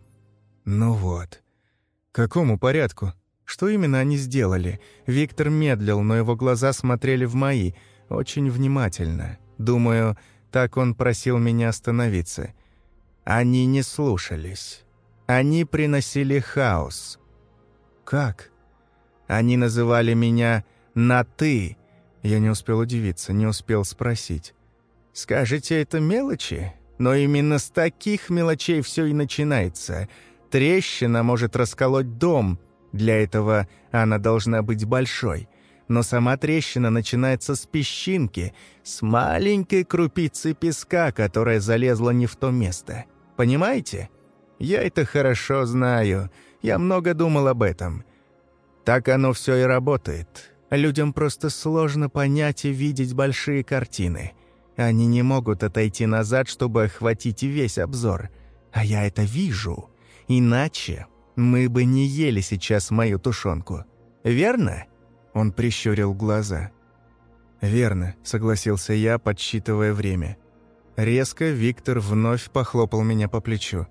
«Ну вот. Какому порядку?» Что именно они сделали? Виктор медлил, но его глаза смотрели в мои, очень внимательно. Думаю, так он просил меня остановиться. Они не слушались. Они приносили хаос. Как? Они называли меня «на ты». Я не успел удивиться, не успел спросить. «Скажете, это мелочи?» Но именно с таких мелочей все и начинается. Трещина может расколоть дом, для этого она должна быть большой. Но сама трещина начинается с песчинки, с маленькой крупицы песка, которая залезла не в то место. Понимаете? Я это хорошо знаю. Я много думал об этом. Так оно все и работает. Людям просто сложно понять и видеть большие картины. Они не могут отойти назад, чтобы охватить весь обзор. А я это вижу. Иначе мы бы не ели сейчас мою тушенку. Верно?» Он прищурил глаза. «Верно», — согласился я, подсчитывая время. Резко Виктор вновь похлопал меня по плечу.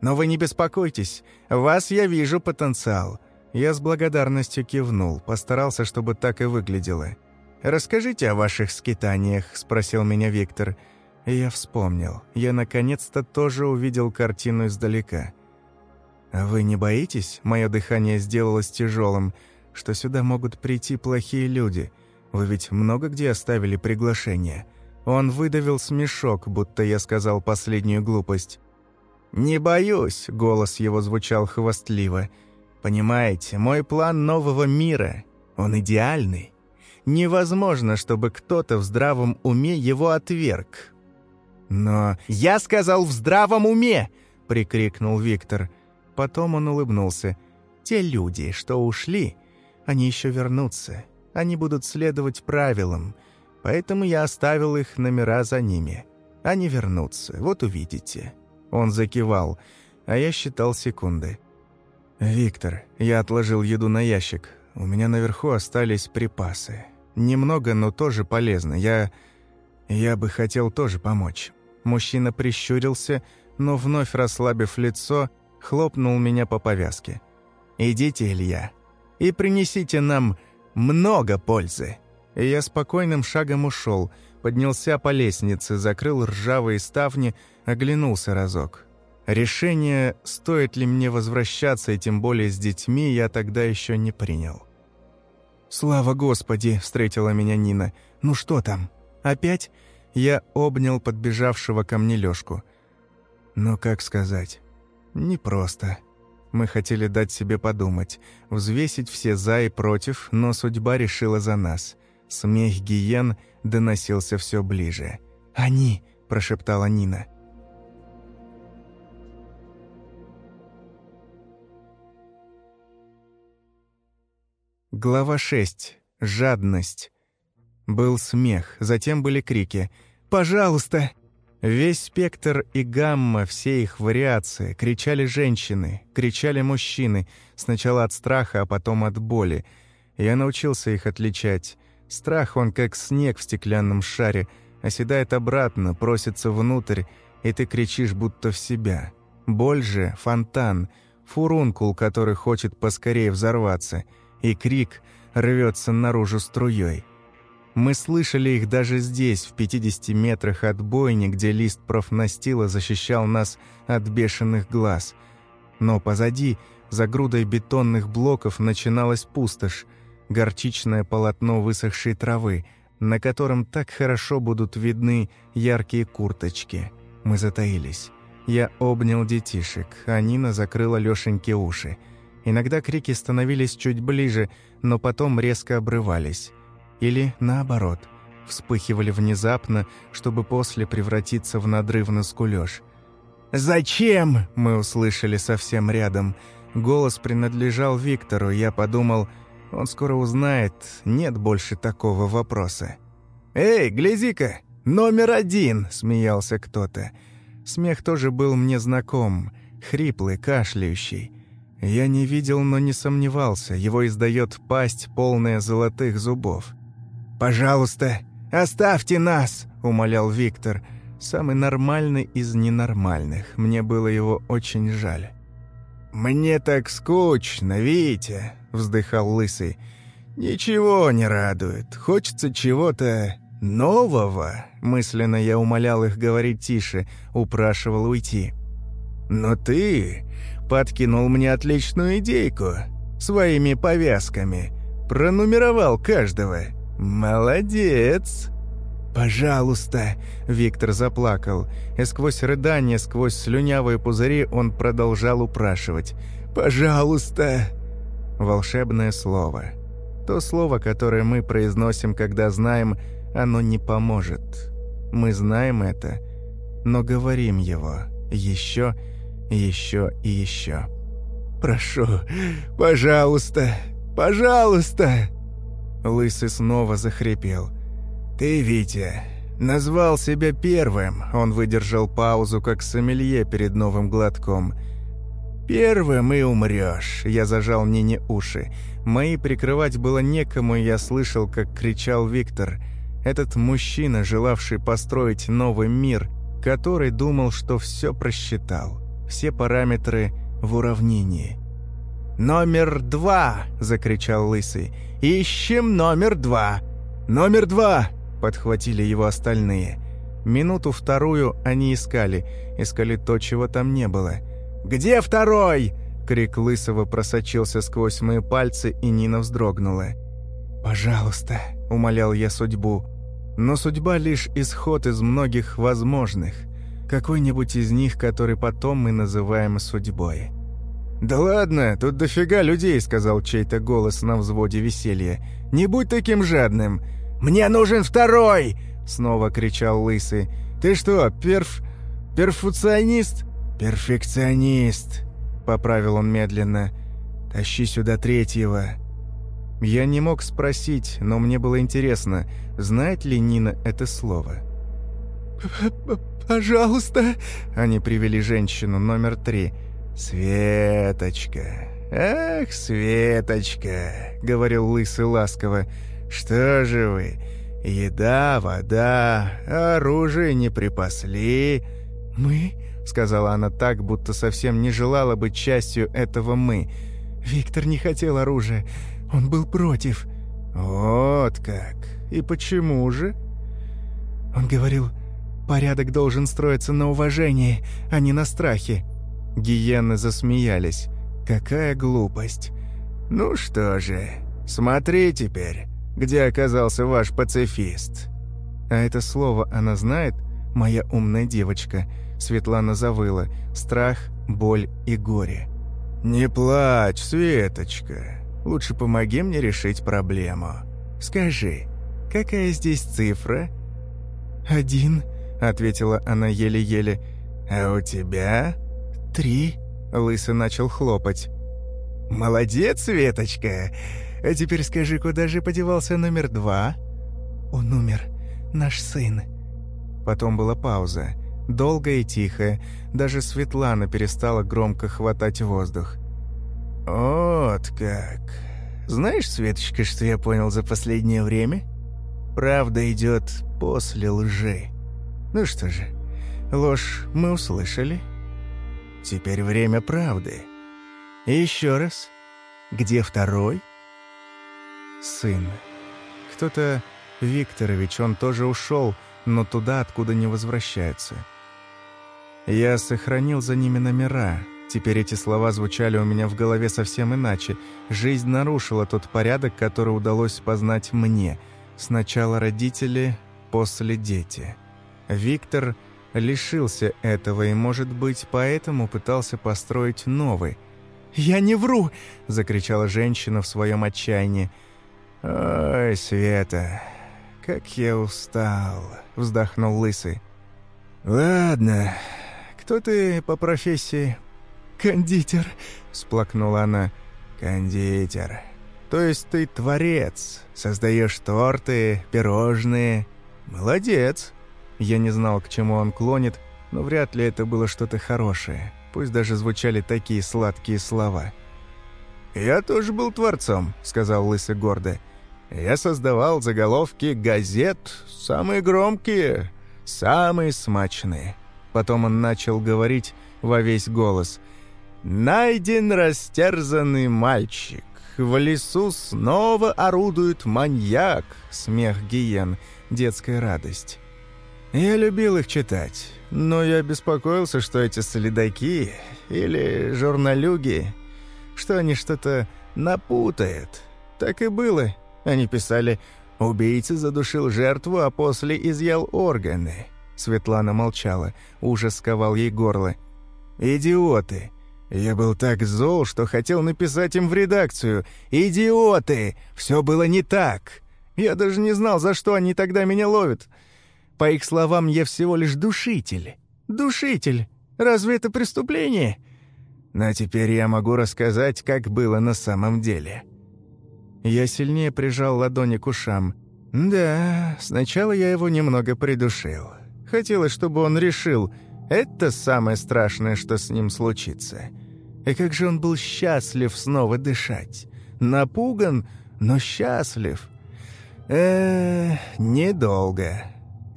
«Но вы не беспокойтесь, вас я вижу потенциал». Я с благодарностью кивнул, постарался, чтобы так и выглядело. «Расскажите о ваших скитаниях», — спросил меня Виктор. И я вспомнил. Я наконец-то тоже увидел картину издалека. «А вы не боитесь?» Мое дыхание сделалось тяжелым, что сюда могут прийти плохие люди. Вы ведь много где оставили приглашение. Он выдавил смешок, будто я сказал последнюю глупость. «Не боюсь», — голос его звучал хвастливо. «Понимаете, мой план нового мира, он идеальный. Невозможно, чтобы кто-то в здравом уме его отверг». «Но...» «Я сказал в здравом уме!» — прикрикнул Виктор. Потом он улыбнулся. «Те люди, что ушли, они еще вернутся. Они будут следовать правилам. Поэтому я оставил их номера за ними. Они вернутся, вот увидите». Он закивал, а я считал секунды. «Виктор, я отложил еду на ящик. У меня наверху остались припасы. Немного, но тоже полезно. Я... я бы хотел тоже помочь». Мужчина прищурился, но вновь расслабив лицо, хлопнул меня по повязке. «Идите, Илья, и принесите нам много пользы». И я спокойным шагом ушел, поднялся по лестнице, закрыл ржавые ставни, оглянулся разок. Решение, стоит ли мне возвращаться, и тем более с детьми, я тогда еще не принял. «Слава Господи!» — встретила меня Нина. «Ну что там? Опять?» Я обнял подбежавшего ко мне Лёшку. «Ну, как сказать? Непросто. Мы хотели дать себе подумать, взвесить все «за» и «против», но судьба решила за нас. Смех гиен доносился все ближе. «Они!» – прошептала Нина. Глава 6. Жадность. Был смех, затем были крики. «Пожалуйста!» Весь спектр и гамма, все их вариации. Кричали женщины, кричали мужчины. Сначала от страха, а потом от боли. Я научился их отличать. Страх, он как снег в стеклянном шаре. Оседает обратно, просится внутрь, и ты кричишь будто в себя. Боль же — фонтан, фурункул, который хочет поскорее взорваться. И крик рвется наружу струей. Мы слышали их даже здесь, в 50 метрах от бойни, где лист профнастила защищал нас от бешеных глаз. Но позади, за грудой бетонных блоков, начиналась пустошь, горчичное полотно высохшей травы, на котором так хорошо будут видны яркие курточки. Мы затаились. Я обнял детишек, а Нина закрыла Лёшеньке уши. Иногда крики становились чуть ближе, но потом резко обрывались. Или, наоборот, вспыхивали внезапно, чтобы после превратиться в надрывный скулёж. «Зачем?» – мы услышали совсем рядом. Голос принадлежал Виктору, я подумал, он скоро узнает, нет больше такого вопроса. «Эй, гляди-ка, номер один!» – смеялся кто-то. Смех тоже был мне знаком, хриплый, кашляющий. Я не видел, но не сомневался, его издает пасть, полная золотых зубов. «Пожалуйста, оставьте нас!» – умолял Виктор. Самый нормальный из ненормальных. Мне было его очень жаль. «Мне так скучно, Витя!» – вздыхал Лысый. «Ничего не радует. Хочется чего-то нового». Мысленно я умолял их говорить тише, упрашивал уйти. «Но ты подкинул мне отличную идейку. Своими повязками. Пронумеровал каждого. «Молодец!» «Пожалуйста!» — Виктор заплакал, и сквозь рыдание, сквозь слюнявые пузыри он продолжал упрашивать. «Пожалуйста!» Волшебное слово. То слово, которое мы произносим, когда знаем, оно не поможет. Мы знаем это, но говорим его еще, еще и еще. «Прошу, пожалуйста, пожалуйста!» Лысый снова захрипел. «Ты, Витя, назвал себя первым», — он выдержал паузу, как сомелье перед новым глотком. «Первым и умрешь», — я зажал Нине уши. Мои прикрывать было некому, и я слышал, как кричал Виктор. Этот мужчина, желавший построить новый мир, который думал, что все просчитал. Все параметры в уравнении. «Номер два!» — закричал Лысый. «Ищем номер два!» «Номер два!» — подхватили его остальные. Минуту-вторую они искали, искали то, чего там не было. «Где второй?» — крик Лысого просочился сквозь мои пальцы, и Нина вздрогнула. «Пожалуйста», — умолял я судьбу. Но судьба лишь исход из многих возможных. Какой-нибудь из них, который потом мы называем судьбой. «Да ладно, тут дофига людей», — сказал чей-то голос на взводе веселья. «Не будь таким жадным». «Мне нужен второй!» — снова кричал Лысый. «Ты что, перф... перфекционист?» «Перфекционист», — поправил он медленно. «Тащи сюда третьего». Я не мог спросить, но мне было интересно, знает ли Нина это слово. «Пожалуйста!» Они привели женщину номер три — «Светочка, ах, Светочка!» — говорил Лысый ласково. «Что же вы? Еда, вода, оружие не припасли?» «Мы?» — сказала она так, будто совсем не желала быть частью этого «мы». «Виктор не хотел оружия, он был против». «Вот как! И почему же?» Он говорил, «Порядок должен строиться на уважении, а не на страхе». Гиены засмеялись. «Какая глупость!» «Ну что же, смотри теперь, где оказался ваш пацифист». «А это слово она знает, моя умная девочка?» Светлана завыла. «Страх, боль и горе». «Не плачь, Светочка. Лучше помоги мне решить проблему. Скажи, какая здесь цифра?» «Один», — ответила она еле-еле. «А у тебя?» «Три», — Лысый начал хлопать. «Молодец, Светочка! А теперь скажи, куда же подевался номер два?» «Он умер. Наш сын». Потом была пауза. Долгая и тихая. Даже Светлана перестала громко хватать воздух. «Вот как. Знаешь, Светочка, что я понял за последнее время? Правда идет после лжи. Ну что же, ложь мы услышали. Теперь время правды. И еще раз. Где второй?» «Сын. Кто-то... Викторович, он тоже ушел, но туда, откуда не возвращается. Я сохранил за ними номера. Теперь эти слова звучали у меня в голове совсем иначе. Жизнь нарушила тот порядок, который удалось познать мне. Сначала родители, после дети. Виктор лишился этого и, может быть, поэтому пытался построить новый. «Я не вру!» — закричала женщина в своем отчаянии. «Ой, Света, как я устал!» — вздохнул Лысый. «Ладно, кто ты по профессии?» «Кондитер», — сплакнула она. «Кондитер. То есть ты творец, создаешь торты, пирожные. Молодец!» Я не знал, к чему он клонит, но вряд ли это было что-то хорошее. Пусть даже звучали такие сладкие слова. «Я тоже был творцом», — сказал Лысый гордо. «Я создавал заголовки газет, самые громкие, самые смачные. Потом он начал говорить во весь голос. «Найден растерзанный мальчик. В лесу снова орудует маньяк». Смех гиен, детская радость. Я любил их читать, но я беспокоился, что эти следаки или журналюги, что они что-то напутают. Так и было. Они писали «Убийца задушил жертву, а после изъял органы». Светлана молчала. Ужас сковал ей горло. «Идиоты! Я был так зол, что хотел написать им в редакцию. Идиоты! Все было не так! Я даже не знал, за что они тогда меня ловят. По их словам, я всего лишь душитель. Душитель! Разве это преступление?» Но теперь я могу рассказать, как было на самом деле. Я сильнее прижал ладони к ушам. Да, сначала я его немного придушил. Хотелось, чтобы он решил, это самое страшное, что с ним случится. И как же он был счастлив снова дышать. Напуган, но счастлив. э недолго.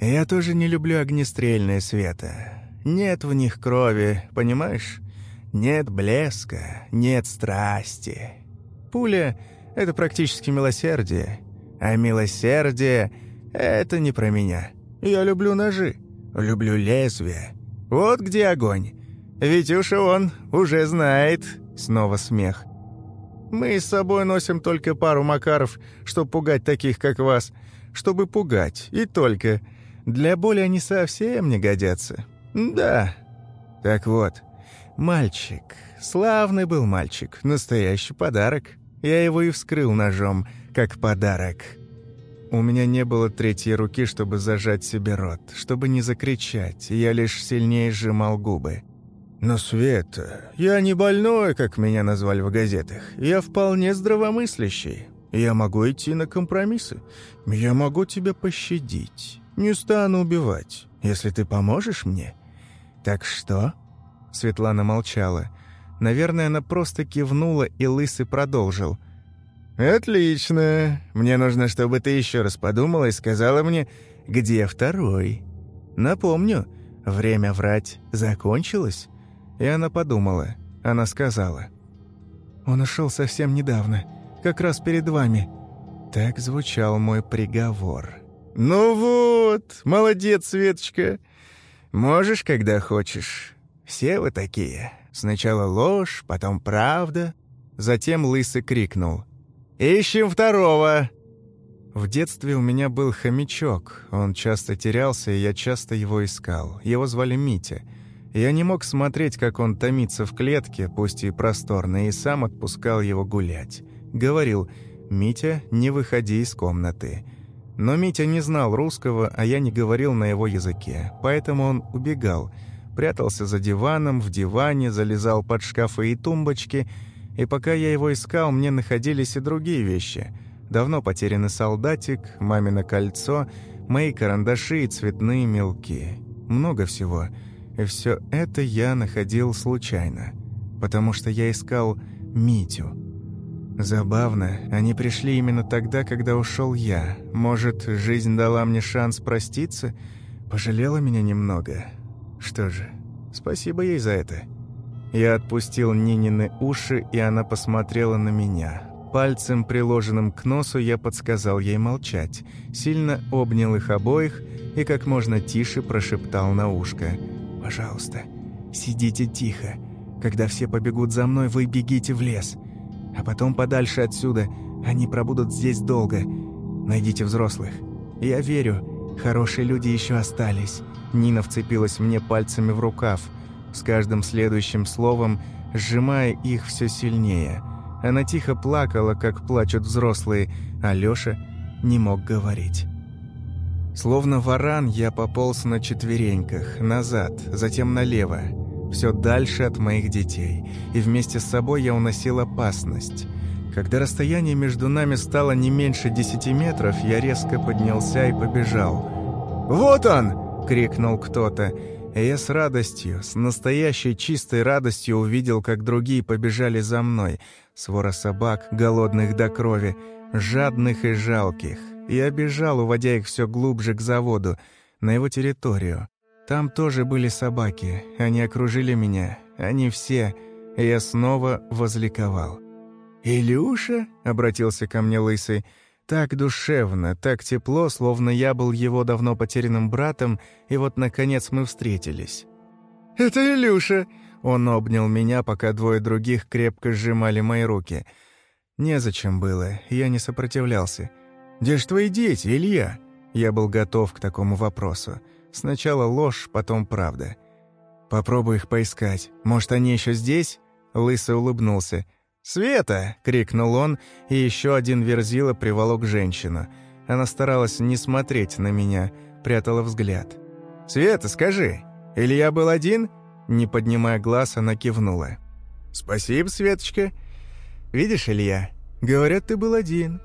Я тоже не люблю огнестрельное света. Нет в них крови, понимаешь? Нет блеска, нет страсти. Пуля — это практически милосердие. А милосердие — это не про меня. Я люблю ножи, люблю лезвие. Вот где огонь. Витюша он уже знает. Снова смех. Мы с собой носим только пару макаров, чтобы пугать таких, как вас. Чтобы пугать, и только. Для боли они совсем не годятся. Да. Так вот, мальчик. Славный был мальчик. Настоящий подарок. Я его и вскрыл ножом, как подарок. У меня не было третьей руки, чтобы зажать себе рот, чтобы не закричать, я лишь сильнее сжимал губы. «Но, Света, я не больной, как меня назвали в газетах. Я вполне здравомыслящий. Я могу идти на компромиссы. Я могу тебя пощадить. Не стану убивать, если ты поможешь мне. Так что?» Светлана молчала. Наверное, она просто кивнула, и Лысый продолжил – «Отлично. Мне нужно, чтобы ты еще раз подумала и сказала мне, где второй. Напомню, время врать закончилось». И она подумала. Она сказала. «Он ушел совсем недавно, как раз перед вами». Так звучал мой приговор. «Ну вот, молодец, Светочка. Можешь, когда хочешь. Все вы такие. Сначала ложь, потом правда». Затем Лысый крикнул. «Ищем второго!» В детстве у меня был хомячок. Он часто терялся, и я часто его искал. Его звали Митя. Я не мог смотреть, как он томится в клетке, пусть и просторной, и сам отпускал его гулять. Говорил «Митя, не выходи из комнаты». Но Митя не знал русского, а я не говорил на его языке, поэтому он убегал, прятался за диваном, в диване, залезал под шкафы и тумбочки, и пока я его искал, мне находились и другие вещи. Давно потерянный солдатик, мамино кольцо, мои карандаши и цветные мелки. Много всего. И все это я находил случайно, потому что я искал Митю. Забавно, они пришли именно тогда, когда ушел я. Может, жизнь дала мне шанс проститься? Пожалела меня немного. Что же, спасибо ей за это. Я отпустил Нинины уши, и она посмотрела на меня. Пальцем, приложенным к носу, я подсказал ей молчать. Сильно обнял их обоих и как можно тише прошептал на ушко. «Пожалуйста, сидите тихо. Когда все побегут за мной, вы бегите в лес а потом подальше отсюда. Они пробудут здесь долго. Найдите взрослых. Я верю, хорошие люди еще остались». Нина вцепилась мне пальцами в рукав, с каждым следующим словом сжимая их все сильнее. Она тихо плакала, как плачут взрослые, а Лёша не мог говорить. Словно варан я пополз на четвереньках, назад, затем налево все дальше от моих детей, и вместе с собой я уносил опасность. Когда расстояние между нами стало не меньше десяти метров, я резко поднялся и побежал. «Вот он!» — крикнул кто-то. И я с радостью, с настоящей чистой радостью увидел, как другие побежали за мной. Свора собак, голодных до крови, жадных и жалких. Я бежал, уводя их все глубже к заводу, на его территорию. Там тоже были собаки. Они окружили меня. Они все. И я снова возликовал. «Илюша?» — обратился ко мне лысый. Так душевно, так тепло, словно я был его давно потерянным братом, и вот, наконец, мы встретились. «Это Илюша!» Он обнял меня, пока двое других крепко сжимали мои руки. Незачем было, я не сопротивлялся. «Где ж твои дети, Илья?» Я был готов к такому вопросу. Сначала ложь, потом правда. «Попробуй их поискать. Может, они еще здесь?» Лысый улыбнулся. «Света!» — крикнул он, и еще один верзила приволок женщину. Она старалась не смотреть на меня, прятала взгляд. «Света, скажи, Илья был один?» Не поднимая глаз, она кивнула. «Спасибо, Светочка. Видишь, Илья, говорят, ты был один.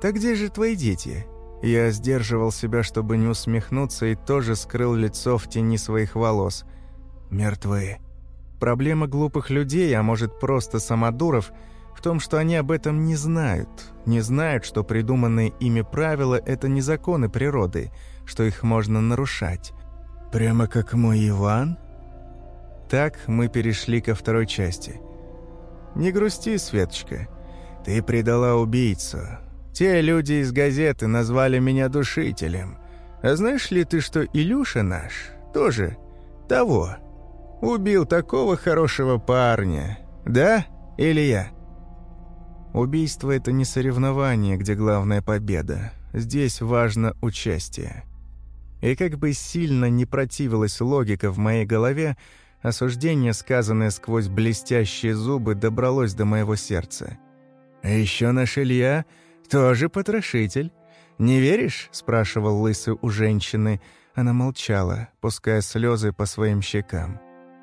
Так где же твои дети?» Я сдерживал себя, чтобы не усмехнуться, и тоже скрыл лицо в тени своих волос. Мертвые. Проблема глупых людей, а может просто самодуров, в том, что они об этом не знают. Не знают, что придуманные ими правила – это не законы природы, что их можно нарушать. Прямо как мой Иван? Так мы перешли ко второй части. «Не грусти, Светочка. Ты предала убийцу. Те люди из газеты назвали меня душителем. А знаешь ли ты, что Илюша наш тоже того? Убил такого хорошего парня. Да, или я? Убийство — это не соревнование, где главная победа. Здесь важно участие. И как бы сильно не противилась логика в моей голове, осуждение, сказанное сквозь блестящие зубы, добралось до моего сердца. А еще наш Илья «Тоже потрошитель. Не веришь?» — спрашивал лысый у женщины. Она молчала, пуская слезы по своим щекам.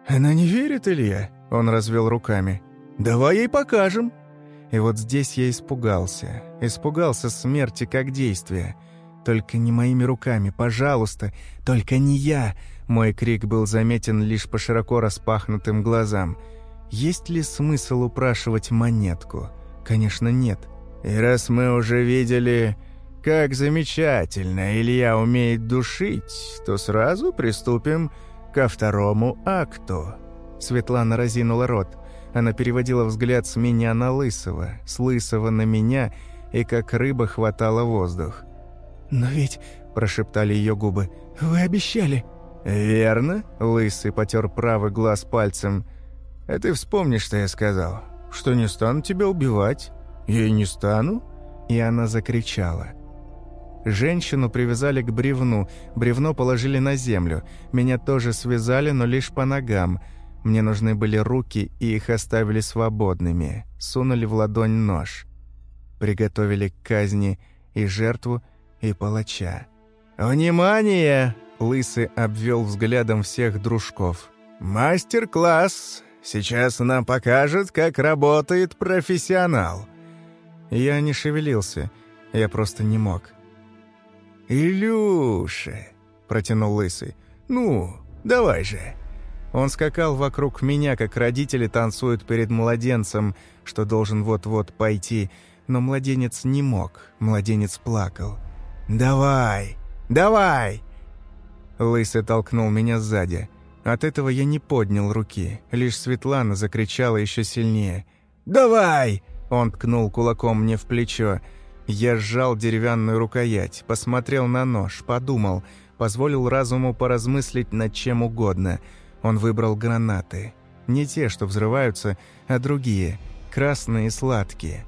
«Она не верит, Илья?» — он развел руками. «Давай ей покажем!» И вот здесь я испугался. Испугался смерти как действия. «Только не моими руками, пожалуйста! Только не я!» Мой крик был заметен лишь по широко распахнутым глазам. «Есть ли смысл упрашивать монетку?» «Конечно, нет. И раз мы уже видели, как замечательно Илья умеет душить, то сразу приступим ко второму акту». Светлана разинула рот. Она переводила взгляд с меня на Лысого, с Лысого на меня, и как рыба хватала воздух. «Но ведь...» – прошептали ее губы. «Вы обещали...» «Верно?» – Лысый потер правый глаз пальцем. «А ты вспомни, что я сказал. Что не стану тебя убивать. «Я не стану?» И она закричала. Женщину привязали к бревну, бревно положили на землю. Меня тоже связали, но лишь по ногам. Мне нужны были руки, и их оставили свободными. Сунули в ладонь нож. Приготовили к казни и жертву, и палача. «Внимание!» — Лысый обвел взглядом всех дружков. «Мастер-класс! Сейчас нам покажет, как работает профессионал!» Я не шевелился, я просто не мог. «Илюша!» — протянул Лысый. «Ну, давай же!» Он скакал вокруг меня, как родители танцуют перед младенцем, что должен вот-вот пойти, но младенец не мог, младенец плакал. «Давай! Давай!» Лысый толкнул меня сзади. От этого я не поднял руки, лишь Светлана закричала еще сильнее. «Давай!» Он ткнул кулаком мне в плечо. Я сжал деревянную рукоять, посмотрел на нож, подумал, позволил разуму поразмыслить над чем угодно. Он выбрал гранаты. Не те, что взрываются, а другие, красные и сладкие.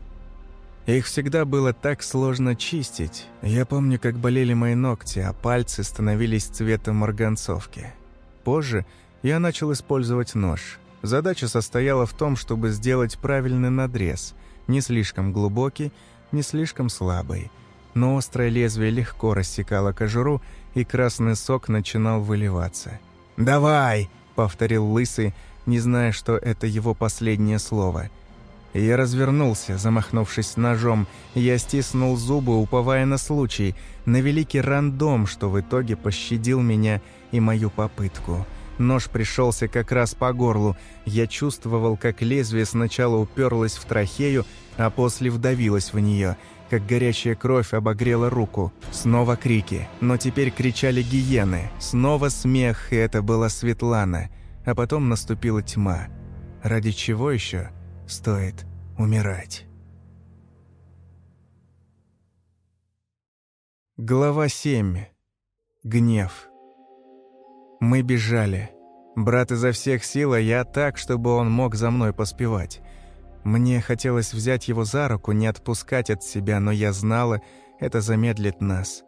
Их всегда было так сложно чистить. Я помню, как болели мои ногти, а пальцы становились цветом марганцовки. Позже я начал использовать нож. Задача состояла в том, чтобы сделать правильный надрез, не слишком глубокий, не слишком слабый, но острое лезвие легко рассекало кожуру, и красный сок начинал выливаться. «Давай!» — повторил Лысый, не зная, что это его последнее слово. Я развернулся, замахнувшись ножом, я стиснул зубы, уповая на случай, на великий рандом, что в итоге пощадил меня и мою попытку. Нож пришелся как раз по горлу. Я чувствовал, как лезвие сначала уперлось в трахею, а после вдавилась в нее, как горячая кровь обогрела руку. Снова крики, но теперь кричали гиены. Снова смех, и это была Светлана. А потом наступила тьма. Ради чего еще стоит умирать? Глава 7. Гнев. Мы бежали. Брат изо всех сил, а я так, чтобы он мог за мной поспевать. Мне хотелось взять его за руку, не отпускать от себя, но я знала, это замедлит нас.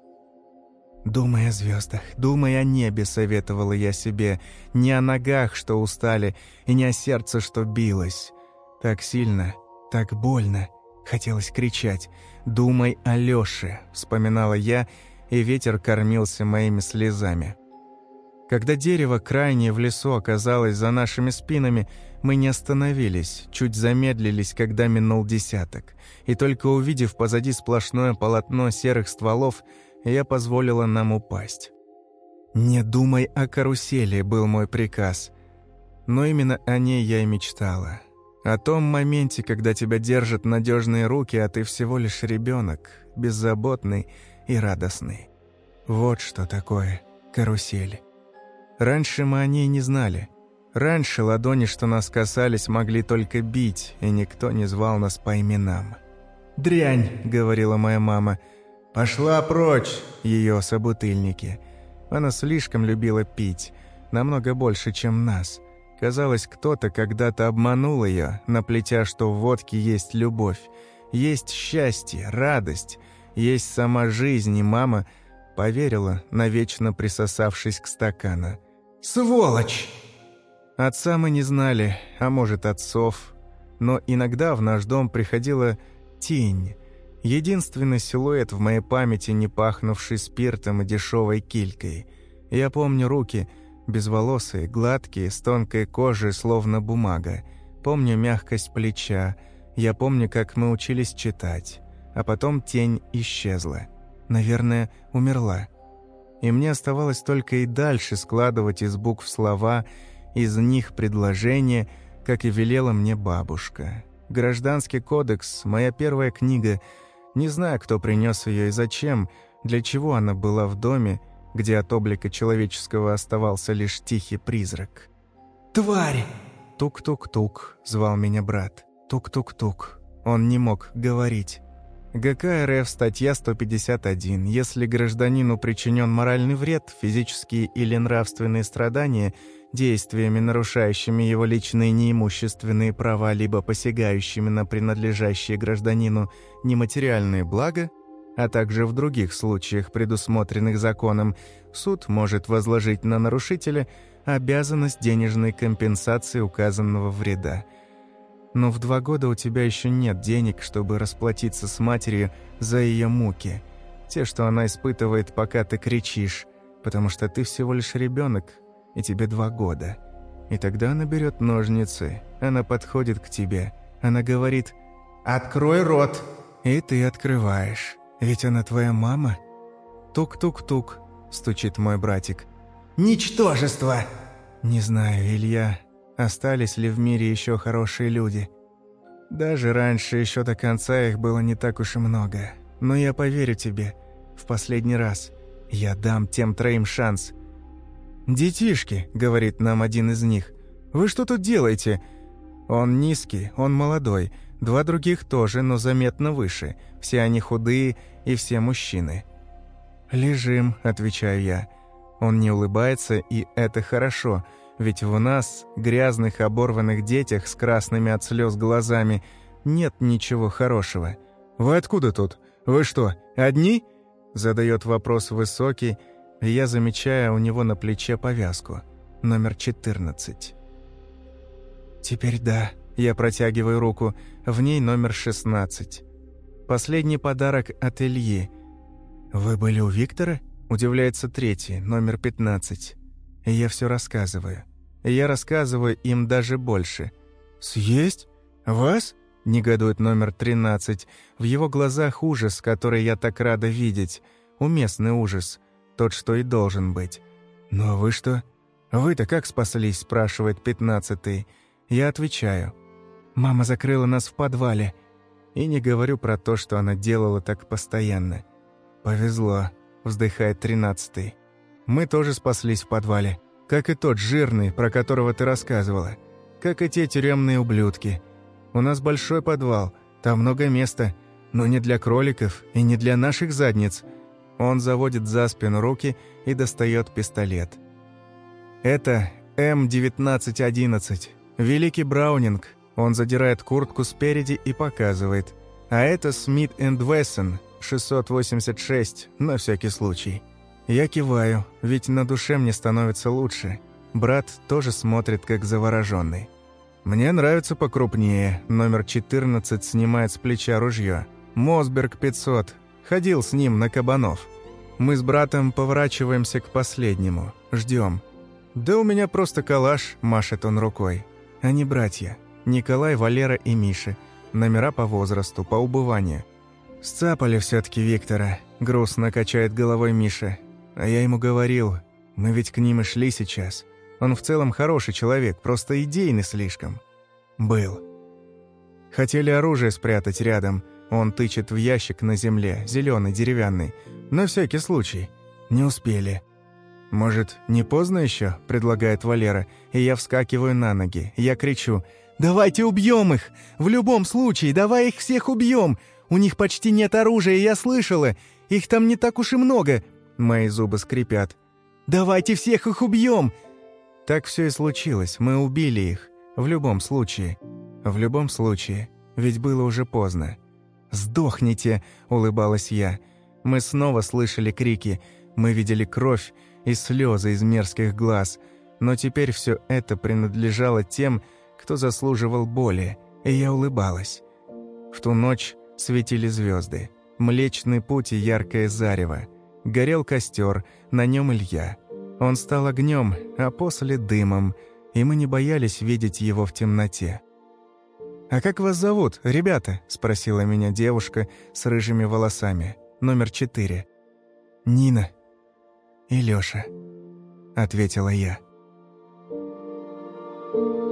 «Думай о звездах, думай о небе», — советовала я себе, «не о ногах, что устали, и не о сердце, что билось. Так сильно, так больно». Хотелось кричать. «Думай о Лёше», — вспоминала я, и ветер кормился моими слезами. Когда дерево крайнее в лесу оказалось за нашими спинами, мы не остановились, чуть замедлились, когда минул десяток. И только увидев позади сплошное полотно серых стволов, я позволила нам упасть. «Не думай о карусели», — был мой приказ. Но именно о ней я и мечтала. О том моменте, когда тебя держат надежные руки, а ты всего лишь ребенок, беззаботный и радостный. Вот что такое карусель. Раньше мы о ней не знали. Раньше ладони, что нас касались, могли только бить, и никто не звал нас по именам. «Дрянь», — говорила моя мама. «Пошла прочь!» — ее собутыльники. Она слишком любила пить, намного больше, чем нас. Казалось, кто-то когда-то обманул ее, наплетя, что в водке есть любовь, есть счастье, радость, есть сама жизнь, и мама поверила, навечно присосавшись к стакану. «Сволочь!» Отца мы не знали, а может, отцов. Но иногда в наш дом приходила тень. Единственный силуэт в моей памяти, не пахнувший спиртом и дешевой килькой. Я помню руки, безволосые, гладкие, с тонкой кожей, словно бумага. Помню мягкость плеча. Я помню, как мы учились читать. А потом тень исчезла. Наверное, умерла и мне оставалось только и дальше складывать из букв слова, из них предложения, как и велела мне бабушка. «Гражданский кодекс» — моя первая книга. Не знаю, кто принес ее и зачем, для чего она была в доме, где от облика человеческого оставался лишь тихий призрак. «Тварь!» «Тук-тук-тук», — звал меня брат. «Тук-тук-тук». Он не мог говорить. ГК РФ, статья 151. Если гражданину причинен моральный вред, физические или нравственные страдания, действиями, нарушающими его личные неимущественные права, либо посягающими на принадлежащие гражданину нематериальные блага, а также в других случаях, предусмотренных законом, суд может возложить на нарушителя обязанность денежной компенсации указанного вреда. Но в два года у тебя еще нет денег, чтобы расплатиться с матерью за ее муки. Те, что она испытывает, пока ты кричишь, потому что ты всего лишь ребенок, и тебе два года. И тогда она берет ножницы, она подходит к тебе, она говорит «Открой рот!» И ты открываешь. Ведь она твоя мама. Тук-тук-тук, стучит мой братик. Ничтожество! Не знаю, Илья, остались ли в мире еще хорошие люди. Даже раньше еще до конца их было не так уж и много. Но я поверю тебе. В последний раз. Я дам тем троим шанс. «Детишки», — говорит нам один из них, — «вы что тут делаете?» Он низкий, он молодой, два других тоже, но заметно выше. Все они худые и все мужчины. «Лежим», — отвечаю я. Он не улыбается, и это хорошо, ведь в нас, грязных оборванных детях с красными от слез глазами, нет ничего хорошего. «Вы откуда тут? Вы что, одни?» Задает вопрос высокий, и я замечаю у него на плече повязку. Номер 14. «Теперь да», я протягиваю руку, в ней номер 16. Последний подарок от Ильи. «Вы были у Виктора?» Удивляется третий, номер 15. Я все рассказываю. Я рассказываю им даже больше. «Съесть? Вас?» – негодует номер 13. В его глазах ужас, который я так рада видеть. Уместный ужас. Тот, что и должен быть. «Ну а вы что?» «Вы-то как спаслись?» – спрашивает пятнадцатый. Я отвечаю. «Мама закрыла нас в подвале». И не говорю про то, что она делала так постоянно. «Повезло», – вздыхает тринадцатый. «Мы тоже спаслись в подвале. Как и тот жирный, про которого ты рассказывала. Как и те тюремные ублюдки. У нас большой подвал, там много места, но не для кроликов и не для наших задниц». Он заводит за спину руки и достает пистолет. Это М1911. Великий Браунинг. Он задирает куртку спереди и показывает. А это Смит энд Вессон 686, на всякий случай. Я киваю, ведь на душе мне становится лучше. Брат тоже смотрит, как завороженный. Мне нравится покрупнее. Номер 14 снимает с плеча ружье. Мосберг 500. Ходил с ним на кабанов. Мы с братом поворачиваемся к последнему. Ждем. «Да у меня просто калаш», – машет он рукой. Они братья. Николай, Валера и Миша. Номера по возрасту, по убыванию. «Сцапали все таки Виктора», – грустно качает головой Миша. «А я ему говорил, мы ведь к ним и шли сейчас. Он в целом хороший человек, просто идейный слишком». «Был». Хотели оружие спрятать рядом. Он тычет в ящик на земле, зеленый, деревянный. На всякий случай. Не успели. «Может, не поздно еще?» – предлагает Валера, и я вскакиваю на ноги. Я кричу «Давайте убьем их! В любом случае, давай их всех убьем! У них почти нет оружия, я слышала! Их там не так уж и много!» Мои зубы скрипят. «Давайте всех их убьем!» Так все и случилось, мы убили их. В любом случае. В любом случае. Ведь было уже поздно. «Сдохните!» – улыбалась я. Мы снова слышали крики. Мы видели кровь, и слезы из мерзких глаз, но теперь все это принадлежало тем, кто заслуживал боли, и я улыбалась. В ту ночь светили звезды, Млечный путь и яркое зарево. Горел костер, на нем Илья. Он стал огнем, а после дымом, и мы не боялись видеть его в темноте. «А как вас зовут, ребята?» – спросила меня девушка с рыжими волосами, номер четыре. «Нина и Лёша», – ответила я. Thank you.